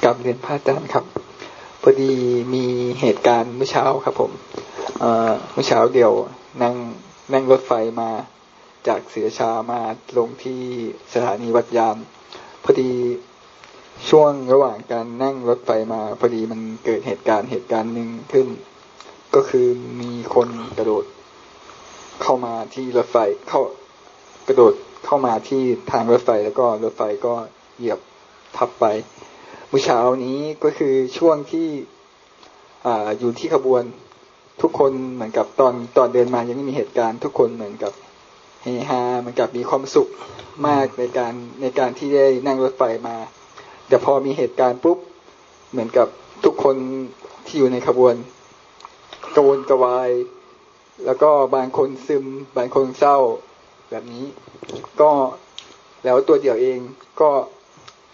กลับเรียนพระอาจารย์ครับพอดีมีเหตุการณ์เมื่อเช้าครับ ผมเมื่อเช้าเดียวนั่ง นั่งรถไฟมาจากเสียชามาลงที่สถานีวัดยาม พอดีช่วงระหว่างการนั่งรถไฟมาพอดีมันเกิดเหตุการณ์เหตุการณ์หนึ่งขึ้น ก็คือมีคนกระโดด เข้ามาที่รถไฟเข้ากระโดดเข้ามาที่ทางรถไฟแล้วก็รถไฟก็เหยียบทับไปเมื่อเช้านี้ก็คือช่วงที่อ่าอยู่ที่ขบวน ทุกคนเหมือนกับตอนตอนเดินมายังไม่มีเหตุการณ์ ทุกคนเหมือนกับเฮฮาเหมือนกับมีความสุขมากในการในการที่ได้นั่งรถไฟมา แต่พอมีเหตุการณ์ปุ๊บเหมือนกับทุกคนที่อยู่ในขบวนกระวนกระวาย แล้วก็บางคนซึม บางคนเศร้าแบบนี้ ก็แล้วตัวเดียวเองก็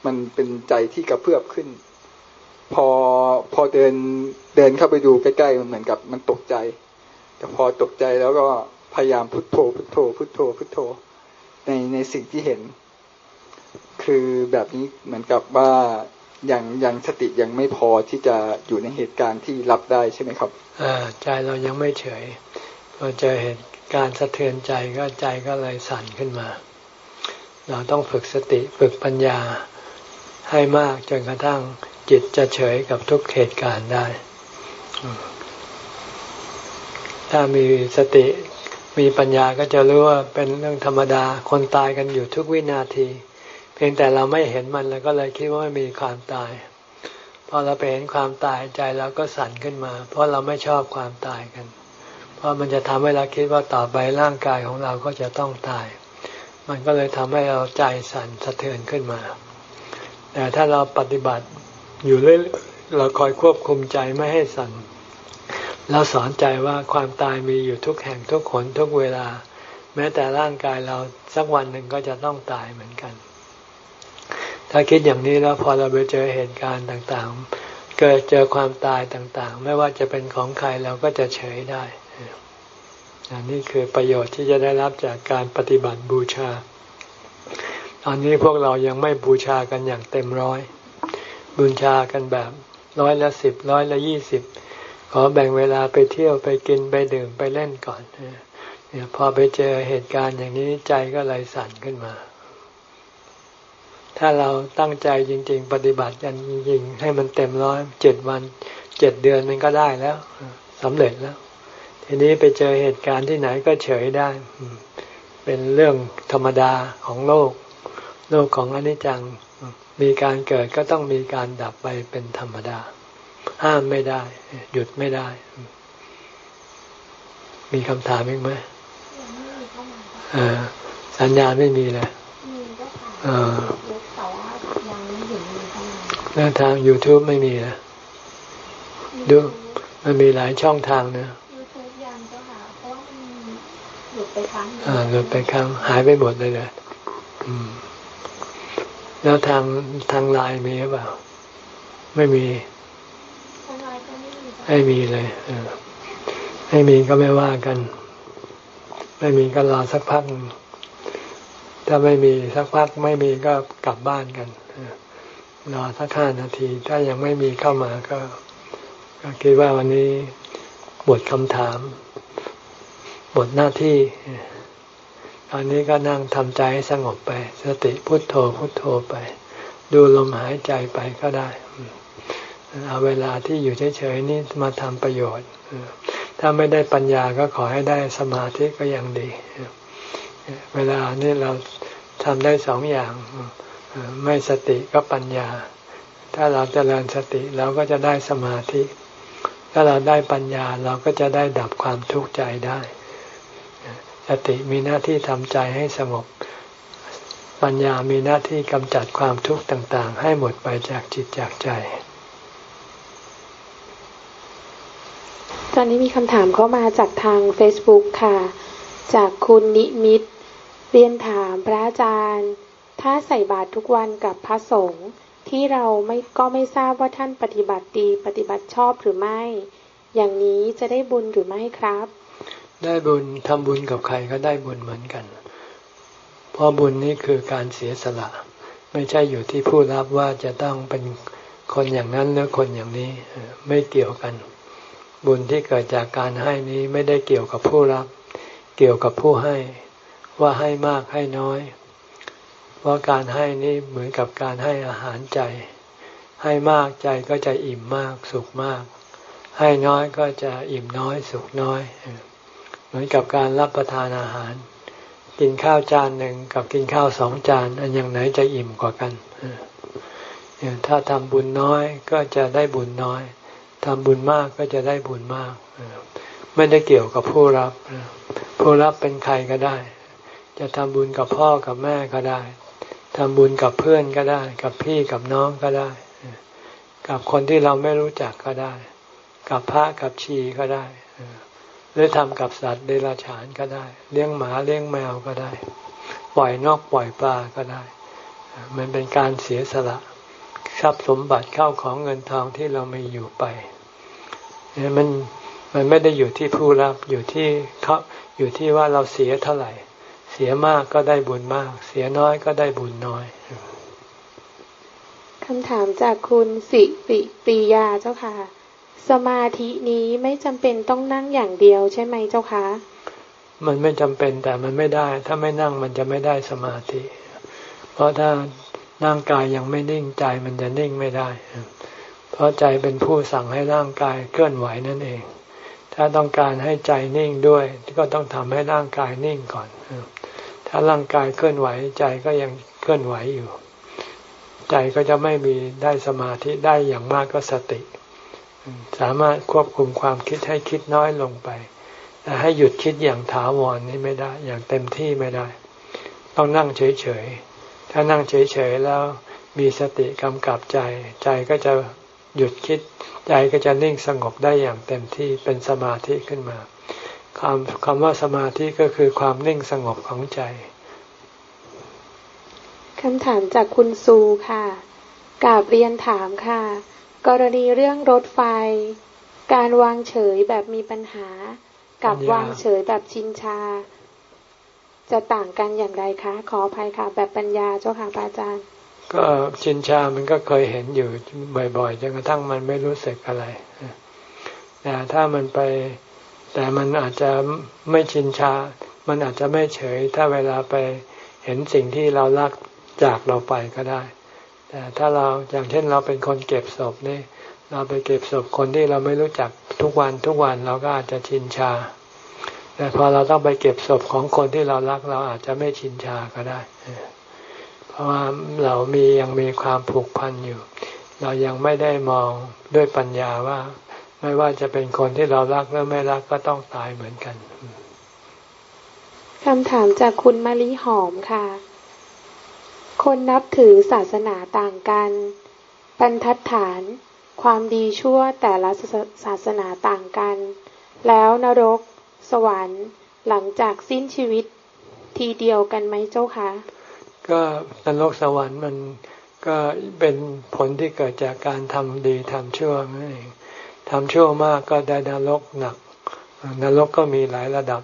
มันเป็นใจที่กระเพื่อมขึ้น พอพอเดินเดินเข้าไปดูใกล้ๆมันเหมือนกับมันตกใจ แต่พอตกใจแล้วก็พยายามพุทโธ พุทโธ พุทโธ พุทโธ ในในสิ่งที่เห็น คือแบบนี้เหมือนกับว่ายังยังสติยังไม่พอที่จะอยู่ในเหตุการณ์ที่รับได้ใช่ไหมครับอ่าใจเรายังไม่เฉยพอเจอเหตุการณ์สะเทือนใจก็ใจก็เลยสั่นขึ้นมา เราต้องฝึกสติฝึกปัญญาให้มากจนกระทั่ง จิตจะเฉยกับทุกเหตุการณ์ได้ ถ้ามีสติมีปัญญาก็จะรู้ว่าเป็นเรื่องธรรมดาคนตายกันอยู่ทุกวินาที เพียงแต่เราไม่เห็นมันแล้วก็เลยคิดว่าไม่มีความตาย พอเราไปเห็นความตายใจเราก็สั่นขึ้นมา เพราะเราไม่ชอบความตายกัน เพราะมันจะทำให้เราคิดว่าต่อไปร่างกายของเราก็จะต้องตาย มันก็เลยทำให้เราใจสั่นสะเทือนขึ้นมา แต่ถ้าเราปฏิบัติ อยู่เรื่อยเราคอยควบคุมใจไม่ให้สั่นเราสอนใจว่าความตายมีอยู่ทุกแห่งทุกขนทุกเวลา แม้แต่ร่างกายเราสักวันหนึ่งก็จะต้องตายเหมือนกัน ถ้าคิดอย่างนี้แล้วพอเราไปเจอเหตุการณ์ต่างๆ เกิดเจอความตายต่างๆ ไม่ว่าจะเป็นของใครเราก็จะเฉยได้อันนี้คือประโยชน์ที่จะได้รับจากการปฏิบัติบูชา ตอนนี้พวกเรายังไม่บูชากันอย่างเต็มร้อย บูชากันแบบร้อยละสิบร้อยละยี่สิบขอแบ่งเวลาไปเที่ยวไปกินไปดื่มไปเล่นก่อนเนี่ยพอไปเจอเหตุการณ์อย่างนี้ใจก็เลยสั่นขึ้นมา ถ้าเราตั้งใจจริง ๆ ปฏิบัติกันจริงๆให้มันเต็มร้อยเจ็ดวันเจ็ดเดือนมันก็ได้แล้วสำเร็จแล้ว ทีนี้ไปเจอเหตุการณ์ที่ไหนก็เฉยได้ เป็นเรื่องธรรมดาของโลก โลกของอนิจจัง มีการเกิดก็ต้องมีการดับไปเป็นธรรมดา ห้ามไม่ได้ หยุดไม่ได้ มีคำถามอีกไหมสัญญาไม่มีเลยแล้วทาง YouTube ไม่มีนะดูมันมีหลายช่องทางนะไปครั้งอ่าหลุดไปครั้งหายไปหมดเลยเลยอืม แล้วทางทางไลน์มีหรือเปล่า ไม่มีไม่มีเลยไม่มีก็ไม่ว่ากัน ไม่มีก็รอสักพัก ถ้าไม่มีสักพักไม่มีก็กลับบ้านกันรอสักห้านาที ถ้ายังไม่มีเข้ามาก็ก็คิดว่าวันนี้บทคำถามหมดหน้าที่ ตอนนี้ก็นั่งทำใจให้สงบไป สติพุทโธพุทโธไป ดูลมหายใจไปก็ได้ เอาเวลาที่อยู่เฉยๆนี่มาทำประโยชน์ ถ้าไม่ได้ปัญญาก็ขอให้ได้สมาธิก็ยังดี เวลานี่เราทำได้สองอย่าง ไม่สติก็ปัญญา ถ้าเราจเจริญสติเราก็จะได้สมาธิ ถ้าเราได้ปัญญาเราก็จะได้ดับความทุกข์ใจได้ สติมีหน้าที่ทำใจให้สงบ ปัญญามีหน้าที่กำจัดความทุกข์ต่าง ๆ ให้หมดไปจากจิตจากใจตอนนี้มีคำถามเข้ามาจากทาง Facebook ค่ะ จากคุณนิมิตเรียนถามพระอาจารย์ ถ้าใส่บาตรทุกวันกับพระสงฆ์ที่เราไม่ก็ไม่ทราบว่าท่านปฏิบัติดีปฏิบัติชอบหรือไม่ อย่างนี้จะได้บุญหรือไม่ครับ ได้บุญทำบุญกับใครก็ได้บุญเหมือนกัน เพราะบุญนี้คือการเสียสละ ไม่ใช่อยู่ที่ผู้รับว่าจะต้องเป็นคนอย่างนั้นหรือคนอย่างนี้ไม่เกี่ยวกัน บุญที่เกิดจากการให้นี้ไม่ได้เกี่ยวกับผู้รับ เกี่ยวกับผู้ให้ ว่าให้มากให้น้อย เพราะการให้นี้เหมือนกับการให้อาหารใจ ให้มากใจก็จะอิ่มมากสุขมาก ให้น้อยก็จะอิ่มน้อยสุขน้อยเมือนกับการรับประทานอาหาร กินข้าวจานหนึ่งกับกินข้าวสองจาน อันอย่างไหนจะอิ่มกว่ากันถ้าทำบุญน้อยก็จะได้บุญน้อยทำบุญมากก็จะได้บุญมาก ไม่ได้เกี่ยวกับผู้รับ ผู้รับเป็นใครก็ได้ จะทำบุญกับพ่อกับแม่ก็ได้ทำบุญกับเพื่อนก็ได้ กับพี่กับน้องก็ได้ กับคนที่เราไม่รู้จักก็ได้ กับพระกับชีก็ได้ หรือทำกับสัตว์เดรัจฉานก็ได้ เลี้ยงหมาเลี้ยงแมวก็ได้ ปล่อยนอกปล่อยปลาก็ได้ มันเป็นการเสียสละทรัพย์สมบัติเข้าของเงินทองที่เราไม่อยู่ไปเนี่ยมันมันไม่ได้อยู่ที่ผู้รับอยู่ที่เขาอยู่ที่ว่าเราเสียเท่าไหร่ เสียมากก็ได้บุญมาก เสียน้อยก็ได้บุญน้อยคำถามจากคุณสิริปียาเจ้าค่ะ สมาธินี้ไม่จำเป็นต้องนั่งอย่างเดียวใช่ไหมเจ้าคะ มันไม่จำเป็นแต่มันไม่ได้ ถ้าไม่นั่งมันจะไม่ได้สมาธิ เพราะถ้าร่างกายยังไม่นิ่งใจมันจะนิ่งไม่ได้ เพราะใจเป็นผู้สั่งให้ร่างกายเคลื่อนไหวนั่นเอง ถ้าต้องการให้ใจนิ่งด้วย ก็ต้องทำให้ร่างกายนิ่งก่อน ถ้าร่างกายเคลื่อนไหวใจก็ยังเคลื่อนไหวอยู่ ใจก็จะไม่มีได้สมาธิได้อย่างมากก็สติ สามารถควบคุมความคิดให้คิดน้อยลงไป แต่ให้หยุดคิดอย่างถาวรนี่ไม่ได้ อย่างเต็มที่ไม่ได้ ต้องนั่งเฉยๆ ถ้านั่งเฉยๆแล้วมีสติกำกับใจ ใจก็จะหยุดคิด ใจก็จะนิ่งสงบได้อย่างเต็มที่เป็นสมาธิขึ้นมาคำคำว่าสมาธิก็คือความนิ่งสงบของใจคำถามจากคุณซูค่ะกาบเรียนถามค่ะ กรณีเรื่องรถไฟ การวางเฉยแบบมีปัญหา กับวางเฉยแบบชินชา จะต่างกันอย่างไรคะ ขออภัยค่ะ แบบปัญญาเจ้าค่ะอาจารย์ ก็ชินชามันก็เคยเห็นอยู่บ่อยๆจนกระทั่งมันไม่รู้สึกอะไรแต่ถ้ามันไปแต่มันอาจจะไม่ชินชา มันอาจจะไม่เฉย ถ้าเวลาไปเห็นสิ่งที่เรารักจากเราไปก็ได้ แต่ถ้าเราอย่างเช่นเราเป็นคนเก็บศพนี่เราไปเก็บศพคนที่เราไม่รู้จักทุกวันทุกวันเราก็อาจจะชินชา แต่พอเราต้องไปเก็บศพของคนที่เรารัก เราอาจจะไม่ชินชาก็ได้ เพราะว่าเรามียังมีความผูกพันอยู่ เรายังไม่ได้มองด้วยปัญญาว่า ไม่ว่าจะเป็นคนที่เรารักหรือไม่รักก็ต้องตายเหมือนกันคำถามจากคุณมะลิหอมค่ะ คนนับถือศาสนาต่างกันบรรทัดฐาน ความดีชั่วแต่ละศาสนาต่างกัน แล้วนรก สวรรค์ หลังจากสิ้นชีวิตทีเดียวกันไหมเจ้าคะ ก็นรกสวรรค์มันก็เป็นผลที่เกิดจากการทำดีทำชั่วนั่นเองทำชั่วมากก็ได้นรกหนัก นรกก็มีหลายระดับ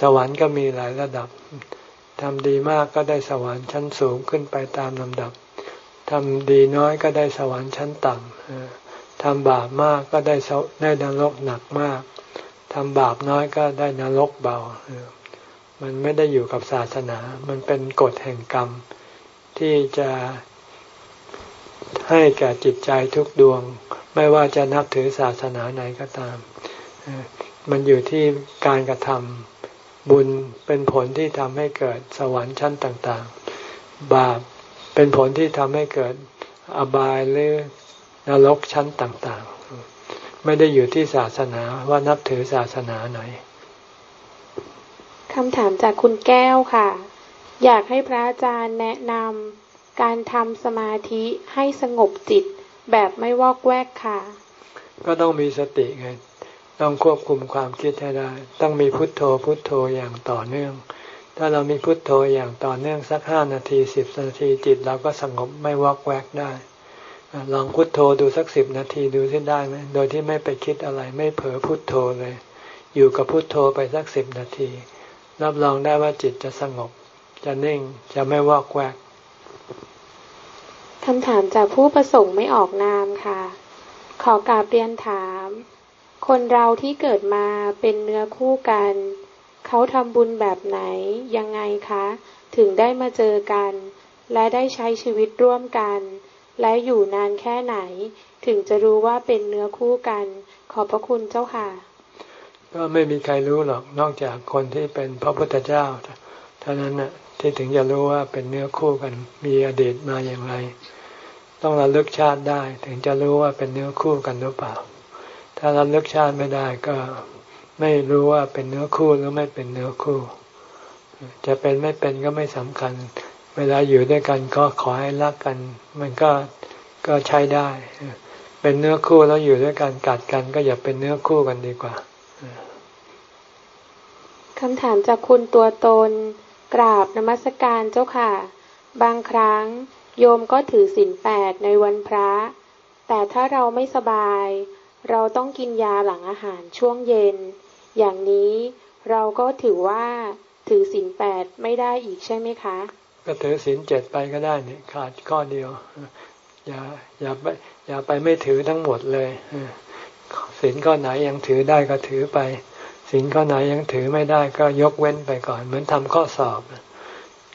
สวรรค์ก็มีหลายระดับ ทำดีมากก็ได้สวรรค์ชั้นสูงขึ้นไปตามลำดับทำดีน้อยก็ได้สวรรค์ชั้นต่ำทำบาปมากก็ได้ได้นรกหนักมากทำบาปน้อยก็ได้นรกเบา มันไม่ได้อยู่กับศาสนา มันเป็นกฎแห่งกรรม ที่จะให้แก่จิตใจทุกดวง ไม่ว่าจะนับถือศาสนาไหนก็ตาม มันอยู่ที่การกระทำ บุญเป็นผลที่ทำให้เกิดสวรรค์ชั้นต่างๆ บาปเป็นผลที่ทำให้เกิดอบายหรือนรกชั้นต่างๆ ไม่ได้อยู่ที่ศาสนาว่านับถือศาสนาไหนคำถามจากคุณแก้วค่ะ อยากให้พระอาจารย์แนะนำการทำสมาธิให้สงบจิตแบบไม่วอกแวกค่ะ ก็ต้องมีสติไง ต้องควบคุมความคิดให้ได้ ต้องมีพุทโธพุทโธอย่างต่อเนื่อง ถ้าเรามีพุทโธอย่างต่อเนื่องสักห้านาทีสิบนาทีจิตเราก็สงบไม่วอกแวกได้ ลองพุทโธดูสักสิบนาทีดูที่ได้ไหมโดยที่ไม่ไปคิดอะไรไม่เผลอพุทโธเลย อยู่กับพุทโธไปสักสิบนาที รับรองได้ว่าจิตจะสงบ จะนิ่งจะไม่วอกแวกคำถามจากผู้ประสงค์ไม่ออกนามค่ะ ขอกราบเรียนถาม คนเราที่เกิดมาเป็นเนื้อคู่กัน เขาทำบุญแบบไหน ยังไงคะ ถึงได้มาเจอกัน และได้ใช้ชีวิตร่วมกัน และอยู่นานแค่ไหน ถึงจะรู้ว่าเป็นเนื้อคู่กัน ขอบพระคุณเจ้าค่ะ ก็ไม่มีใครรู้หรอกนอกจากคนที่เป็นพระพุทธเจ้าเท่านั้นน่ะที่ถึงจะรู้ว่าเป็นเนื้อคู่กัน มีอดีตมาอย่างไร ต้องระลึกชาติได้ ถึงจะรู้ว่าเป็นเนื้อคู่กันหรือเปล่า ถ้าเราเลือกชาติไม่ได้ก็ไม่รู้ว่าเป็นเนื้อคู่หรือไม่เป็นเนื้อคู่ จะเป็นไม่เป็นก็ไม่สำคัญ เวลาอยู่ด้วยกันก็ขอให้รักกัน มันก็ก็ใช้ได้ เป็นเนื้อคู่แล้วอยู่ด้วยกันกัดกันก็อย่าเป็นเนื้อคู่กันดีกว่าคำถามจากคุณตัวตน กราบนมัสการเจ้าค่ะ บางครั้งโยมก็ถือศีลแปดในวันพระ แต่ถ้าเราไม่สบาย เราต้องกินยาหลังอาหารช่วงเย็น อย่างนี้เราก็ถือว่าถือศีลแปดไม่ได้อีกใช่ไหมคะ ก็ถือศีลเจ็ดไปก็ได้เนี่ยขาดข้อเดียว อย่าอย่าไปอย่าไปไม่ถือทั้งหมดเลยศีลข้อไหนยังถือได้ก็ถือไปศีลข้อไหนยังถือไม่ได้ก็ยกเว้นไปก่อน เหมือนทำข้อสอบ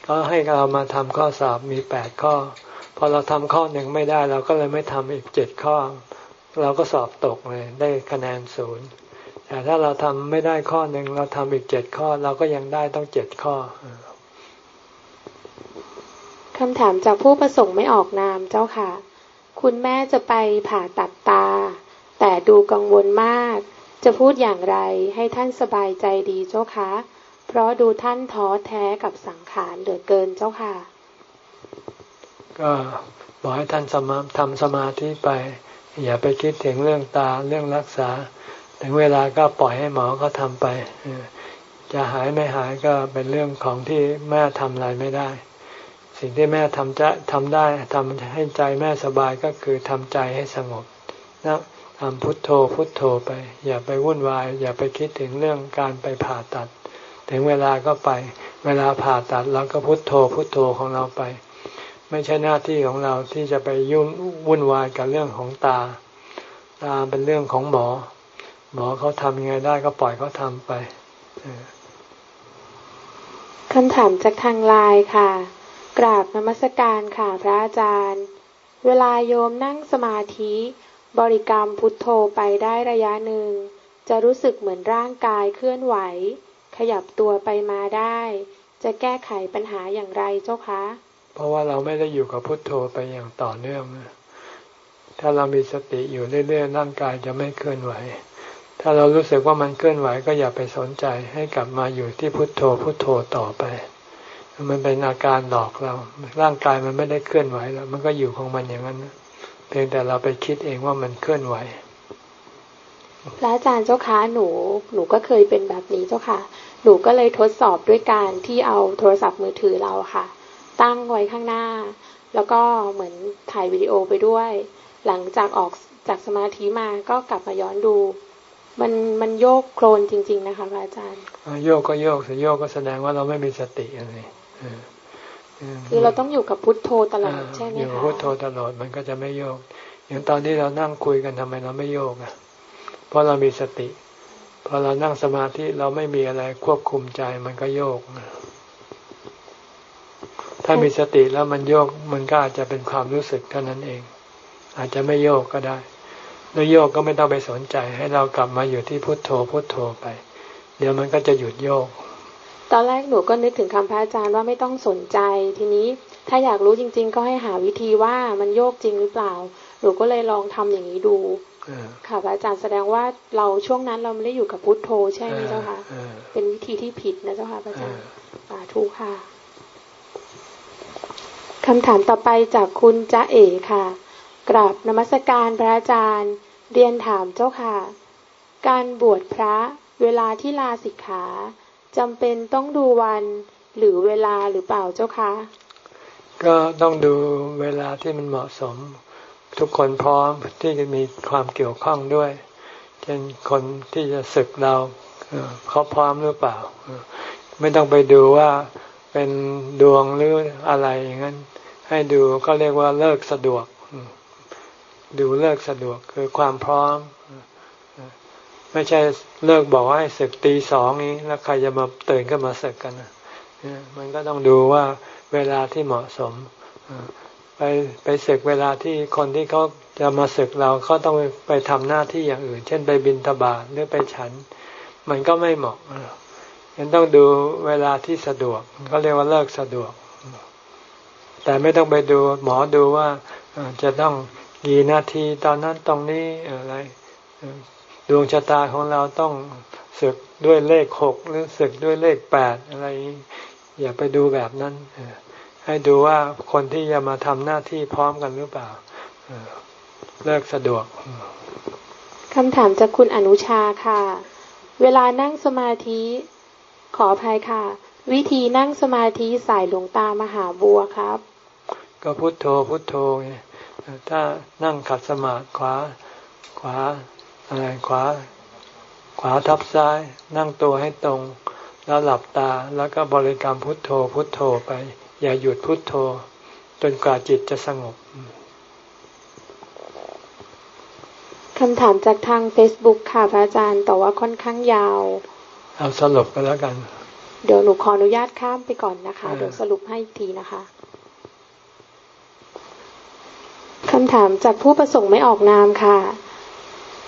ก็ให้เรามาทำข้อสอบมีแปดข้อ พอเราทำข้อหนึ่งไม่ได้ เราก็เลยไม่ทำอีกเจ็ดข้อ เราก็สอบตกเลยได้คะแนนศูนย์แต่ถ้าเราทำไม่ได้ข้อหนึ่งเราทำอีกเจ็ดข้อ เราก็ยังได้ต้องเจ็ดข้อคำถามจากผู้ประสงค์ไม่ออกนามเจ้าค่ะ คุณแม่จะไปผ่าตัดตา แต่ดูกังวลมาก จะพูดอย่างไรให้ท่านสบายใจดีเจ้าคะ เพราะดูท่านท้อแท้กับสังขารเหลือเกินเจ้าค่ะ ก็บอกให้ท่านสมาทำสมาธิไป อย่าไปคิดถึงเรื่องตาเรื่องรักษา ถึงเวลาก็ปล่อยให้หมอเขาทำไป จะหายไม่หายก็เป็นเรื่องของที่แม่ทำอะไรไม่ได้ สิ่งที่แม่ทำจะทำได้ทำให้ใจแม่สบายก็คือทำใจให้สงบนะทำพุทโธพุทโธไป อย่าไปวุ่นวาย อย่าไปคิดถึงเรื่องการไปผ่าตัด ถึงเวลาก็ไป เวลาผ่าตัดเราก็พุทโธพุทโธของเราไป ไม่ใช่หน้าที่ของเราที่จะไปยุ่งวุ่นวายกับเรื่องของตา ตาเป็นเรื่องของหมอ หมอเขาทำยังไงได้ก็ปล่อยเขาทำไปคำถามจากทางไลน์ค่ะ กราบนมัสการค่ะพระอาจารย์ เวลาโยมนั่งสมาธิ บริกรรมพุทโธไปได้ระยะหนึ่งจจะรู้สึกเหมือนร่างกายเคลื่อนไหว ขยับตัวไปมาได้ จะแก้ไขปัญหาอย่างไรเจ้าคะ เพราะว่าเราไม่ได้อยู่กับพุทโธไปอย่างต่อเนื่อง ถ้าเรามีสติอยู่เรื่อยๆร่างกายจะไม่เคลื่อนไหว ถ้าเรารู้สึกว่ามันเคลื่อนไหวก็อย่าไปสนใจให้กลับมาอยู่ที่พุทโธพุทโธต่อไป มันเป็นอาการหลอกเรา ร่างกายมันไม่ได้เคลื่อนไหวแล้ว มันก็อยู่ของมันอย่างนั้นเพียงแต่เราไปคิดเองว่ามันเคลื่อนไหวพระอาจารย์เจ้าคะหนูหนูก็เคยเป็นแบบนี้เจ้าค่ะ หนูก็เลยทดสอบด้วยการที่เอาโทรศัพท์มือถือเราค่ะ ตั้งไว้ข้างหน้า แล้วก็เหมือนถ่ายวิดีโอไปด้วย หลังจากออกจากสมาธิมาก็กลับมาย้อนดู มันมันโยกโคลนจริง ๆ นะคะพระอาจารย์โยกก็โยกแต่โยกก็แสดงว่าเราไม่มีสติอะไรคือเราต้องอยู่กับพุทโธตลอดใช่ไหมคะอยู่กับพุทโธตลอดมันก็จะไม่โยก อย่างตอนที่เรานั่งคุยกันทำไมเราไม่โยกอะ เพราะเรามีสติพอเรานั่งสมาธิเราไม่มีอะไรควบคุมใจมันก็โยก ถ้ามีสติแล้วมันโยกมันก็อาจจะเป็นความรู้สึกเท่านั้นเอง อาจจะไม่โยกก็ได้แล้วโยกก็ไม่ต้องไปสนใจ ให้เรากลับมาอยู่ที่พุทโธพุทโธไป เดี๋ยวมันก็จะหยุดโยก ตอนแรกหนูก็นึกถึงคำพระอาจารย์ว่าไม่ต้องสนใจ ทีนี้ถ้าอยากรู้จริง ๆ ก็ให้หาวิธีว่ามันโยกจริงหรือเปล่า หนูก็เลยลองทำอย่างนี้ดูค่ะพระอาจารย์แสดงว่าเราช่วงนั้นเราไม่ได้อยู่กับพุทโธใช่ไหมเจ้าค่ะเป็นวิธีที่ผิดนะเจ้าค่ะพระอาจารย์สาธุค่ะ คำถามต่อไปจากคุณจ้าเอ๋ค่ะ กราบนมัสการพระอาจารย์ เรียนถามเจ้าค่ะ การบวชพระเวลาที่ลาสิกขาจำเป็นต้องดูวันหรือเวลาหรือเปล่าเจ้าคะก็ต้องดูเวลาที่มันเหมาะสม ทุกคนพร้อมที่จะมีความเกี่ยวข้องด้วย เช่นคนที่จะศึกเราเขาพร้อมหรือเปล่า ไม่ต้องไปดูว่า เป็นดวงหรืออะไรอย่างนั้น ให้ดูก็เรียกว่าเลิกสะดวก ดูเลิกสะดวกคือความพร้อม ไม่ใช่เลิกบอกว่าให้ศึกตีสองนี้ แล้วใครจะมาตื่นก็มาศึกกันมันก็ต้องดูว่าเวลาที่เหมาะสมไปไปศึกเวลาที่คนที่เขาจะมาศึกเราเขาต้องไปทำหน้าที่อย่างอื่น เช่นไปบินทบาทหรือไปฉัน มันก็ไม่เหมาะ ยังต้องดูเวลาที่สะดวก ก็เรียกว่าเลิกสะดวก แต่ไม่ต้องไปดูหมอดูว่าจะต้องกี่นาทีตอนนั้นตรงนี้อะไรดวงชะตาของเราต้องศึกด้วยเลขหกหรือศึกด้วยเลขแปดอะไร อย่าไปดูแบบนั้นให้ดูว่าคนที่จะมาทำหน้าที่พร้อมกันหรือเปล่าเลิกสะดวกคำถามจากคุณอนุชาค่ะ เวลานั่งสมาธิ ขออภัยค่ะ วิธีนั่งสมาธิสายหลวงตามหาบัวครับ ก็พุโทโธพุโทโธไงถ้านั่งขัดสมาธิขวาขวาอะไรขวา ขวาทับซ้าย นั่งตัวให้ตรง แล้วหลับตาแล้วก็บริกรรมพุทโธพุทโธไป อย่าหยุดพุดโทโธ จนกว่าจิตจะสงบคำถามจากทาง Facebook ค่ะพระอาจารย์ แต่ว่าค่อนข้างยาว เอาสรุปไปแล้วกัน เดี๋ยวหนูขออนุญาตข้ามไปก่อนนะคะ เดี๋ยวสรุปให้ทีนะคะคำถามจากผู้ประสงค์ไม่ออกนามค่ะ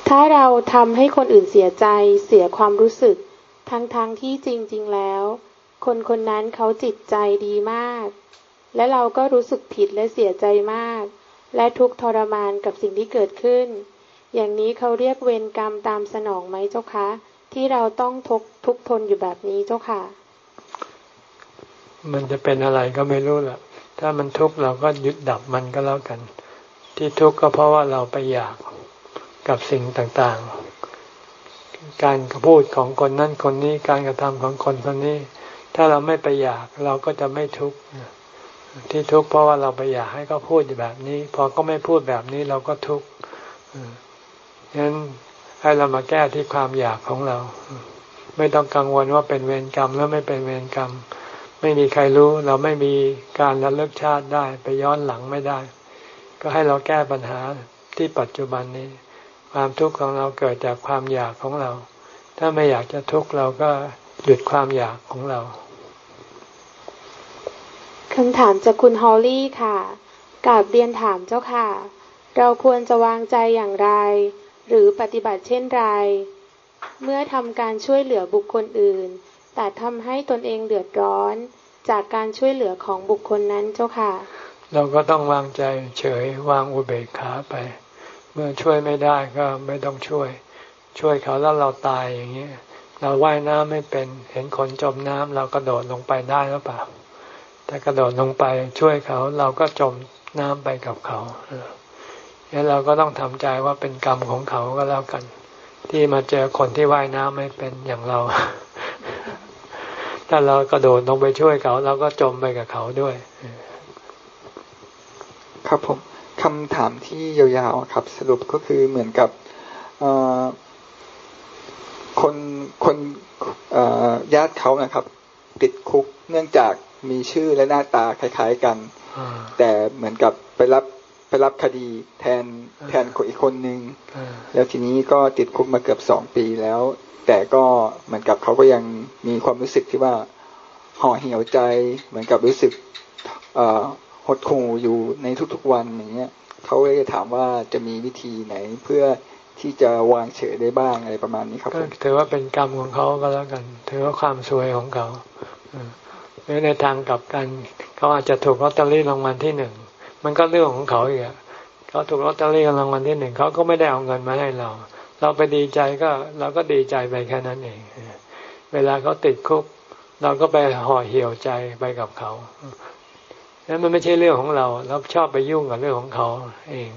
ถ้าเราทำให้คนอื่นเสียใจ เสียความรู้สึก ทั้งๆทที่จริง ๆ แล้ว คนคนนั้นเขาจิตใจดีมาก และเราก็รู้สึกผิดและเสียใจมาก และทุกทรมานกับสิ่งที่เกิดขึ้น อย่างนี้เขาเรียกเวรกรรมตามสนองไหมเจ้าคะ ที่เราต้องทุกทุกทนอยู่แบบนี้เจ้าค่ะ มันจะเป็นอะไรก็ไม่รู้แหละถ้ามันทุกข์เราก็ยึดดับมันก็แล้วกัน ที่ทุกข์ก็เพราะว่าเราไปอยากกับสิ่งต่างๆ การพูดของคนนั้นคนนี้ การกระทำของคนคนนี้ ถ้าเราไม่ไปอยากเราก็จะไม่ทุกข์ที่ทุกข์เพราะว่าเราไปอยากให้เขาพูดแบบนี้ พอก็ไม่พูดแบบนี้เราก็ทุกข์ฉะนั้น ให้เรามาแก้ที่ความอยากของเรา ไม่ต้องกังวลว่าเป็นเวรกรรมแล้วไม่เป็นเวรกรรม ไม่มีใครรู้เราไม่มีการระลึกชาติได้ไปย้อนหลังไม่ได้ ก็ให้เราแก้ปัญหาที่ปัจจุบันนี้ ความทุกข์ของเราเกิดจากความอยากของเรา ถ้าไม่อยากจะทุกข์เราก็หยุดความอยากของเราคำถามจากคุณฮอลลี่ค่ะกาบเรียนถามเจ้าค่ะ เราควรจะวางใจอย่างไร หรือปฏิบัติเช่นไร เมื่อทำการช่วยเหลือบุคคลอื่น แต่ทำให้ตนเองเดือดร้อน จากการช่วยเหลือของบุคคลนั้นเจ้าค่ะ เราก็ต้องวางใจเฉยวางอุเบกขาไป เมื่อช่วยไม่ได้ก็ไม่ต้องช่วย ช่วยเขาแล้วเราตายอย่างนี้เราว่ายน้ำไม่เป็น เห็นคนจมน้ำเรากระโดดลงไปได้หรือเปล่า ถ้ากระโดดลงไปช่วยเขาเราก็จมน้ำไปกับเขา งั้นเราก็ต้องทำใจว่าเป็นกรรมของเขาก็แล้วกัน ที่มาเจอคนที่ว่ายน้ำไม่เป็นอย่างเรา ถ้าเรากระโดดลงไปช่วยเขาเราก็จมไปกับเขาด้วย ครับผมคำถามที่ยาวๆครับ สรุปก็คือเหมือนกับคนคนญาติเขานะครับ ติดคุกเนื่องจากมีชื่อและหน้าตาคล้าย ๆกัน แต่เหมือนกับไปรับ ไปรับคดีแทนแทนคนอีกคนนึงแล้วทีนี้ก็ติดคุกมาเกือบสองปีแล้ว แต่ก็เหมือนกับเขาก็ยังมีความรู้สึกที่ว่าห่อเหี่ยวใจ เหมือนกับรู้สึกหดหู่อยู่ในทุกๆวันอย่างเงี้ยเขาเลยถามว่าจะมีวิธีไหนเพื่อที่จะวางเฉยได้บ้างอะไรประมาณนี้ครับก็ถือว่าเป็นกรรมของเขาก็แล้วกัน ถือว่าความสวยของเขาหรือในทางกลับกันเขาอาจจะถูกลอตเตอรี่รางวัลที่หนึ่ง มันก็เรื่องของเขาอีกเขาถูกลอตเตอรี่รางวัลที่หนึ่งเขาก็ไม่ได้เอาเงินมาให้เรา เราไปดีใจก็เราก็ดีใจไปแค่นั้นเอง เวลาเขาติดคุก เราก็ไปห่อเหี่ยวใจไปกับเขานั้นมันไม่ใช่เรื่องของเรา เราชอบไปยุ่งกับเรื่องของเขาเอง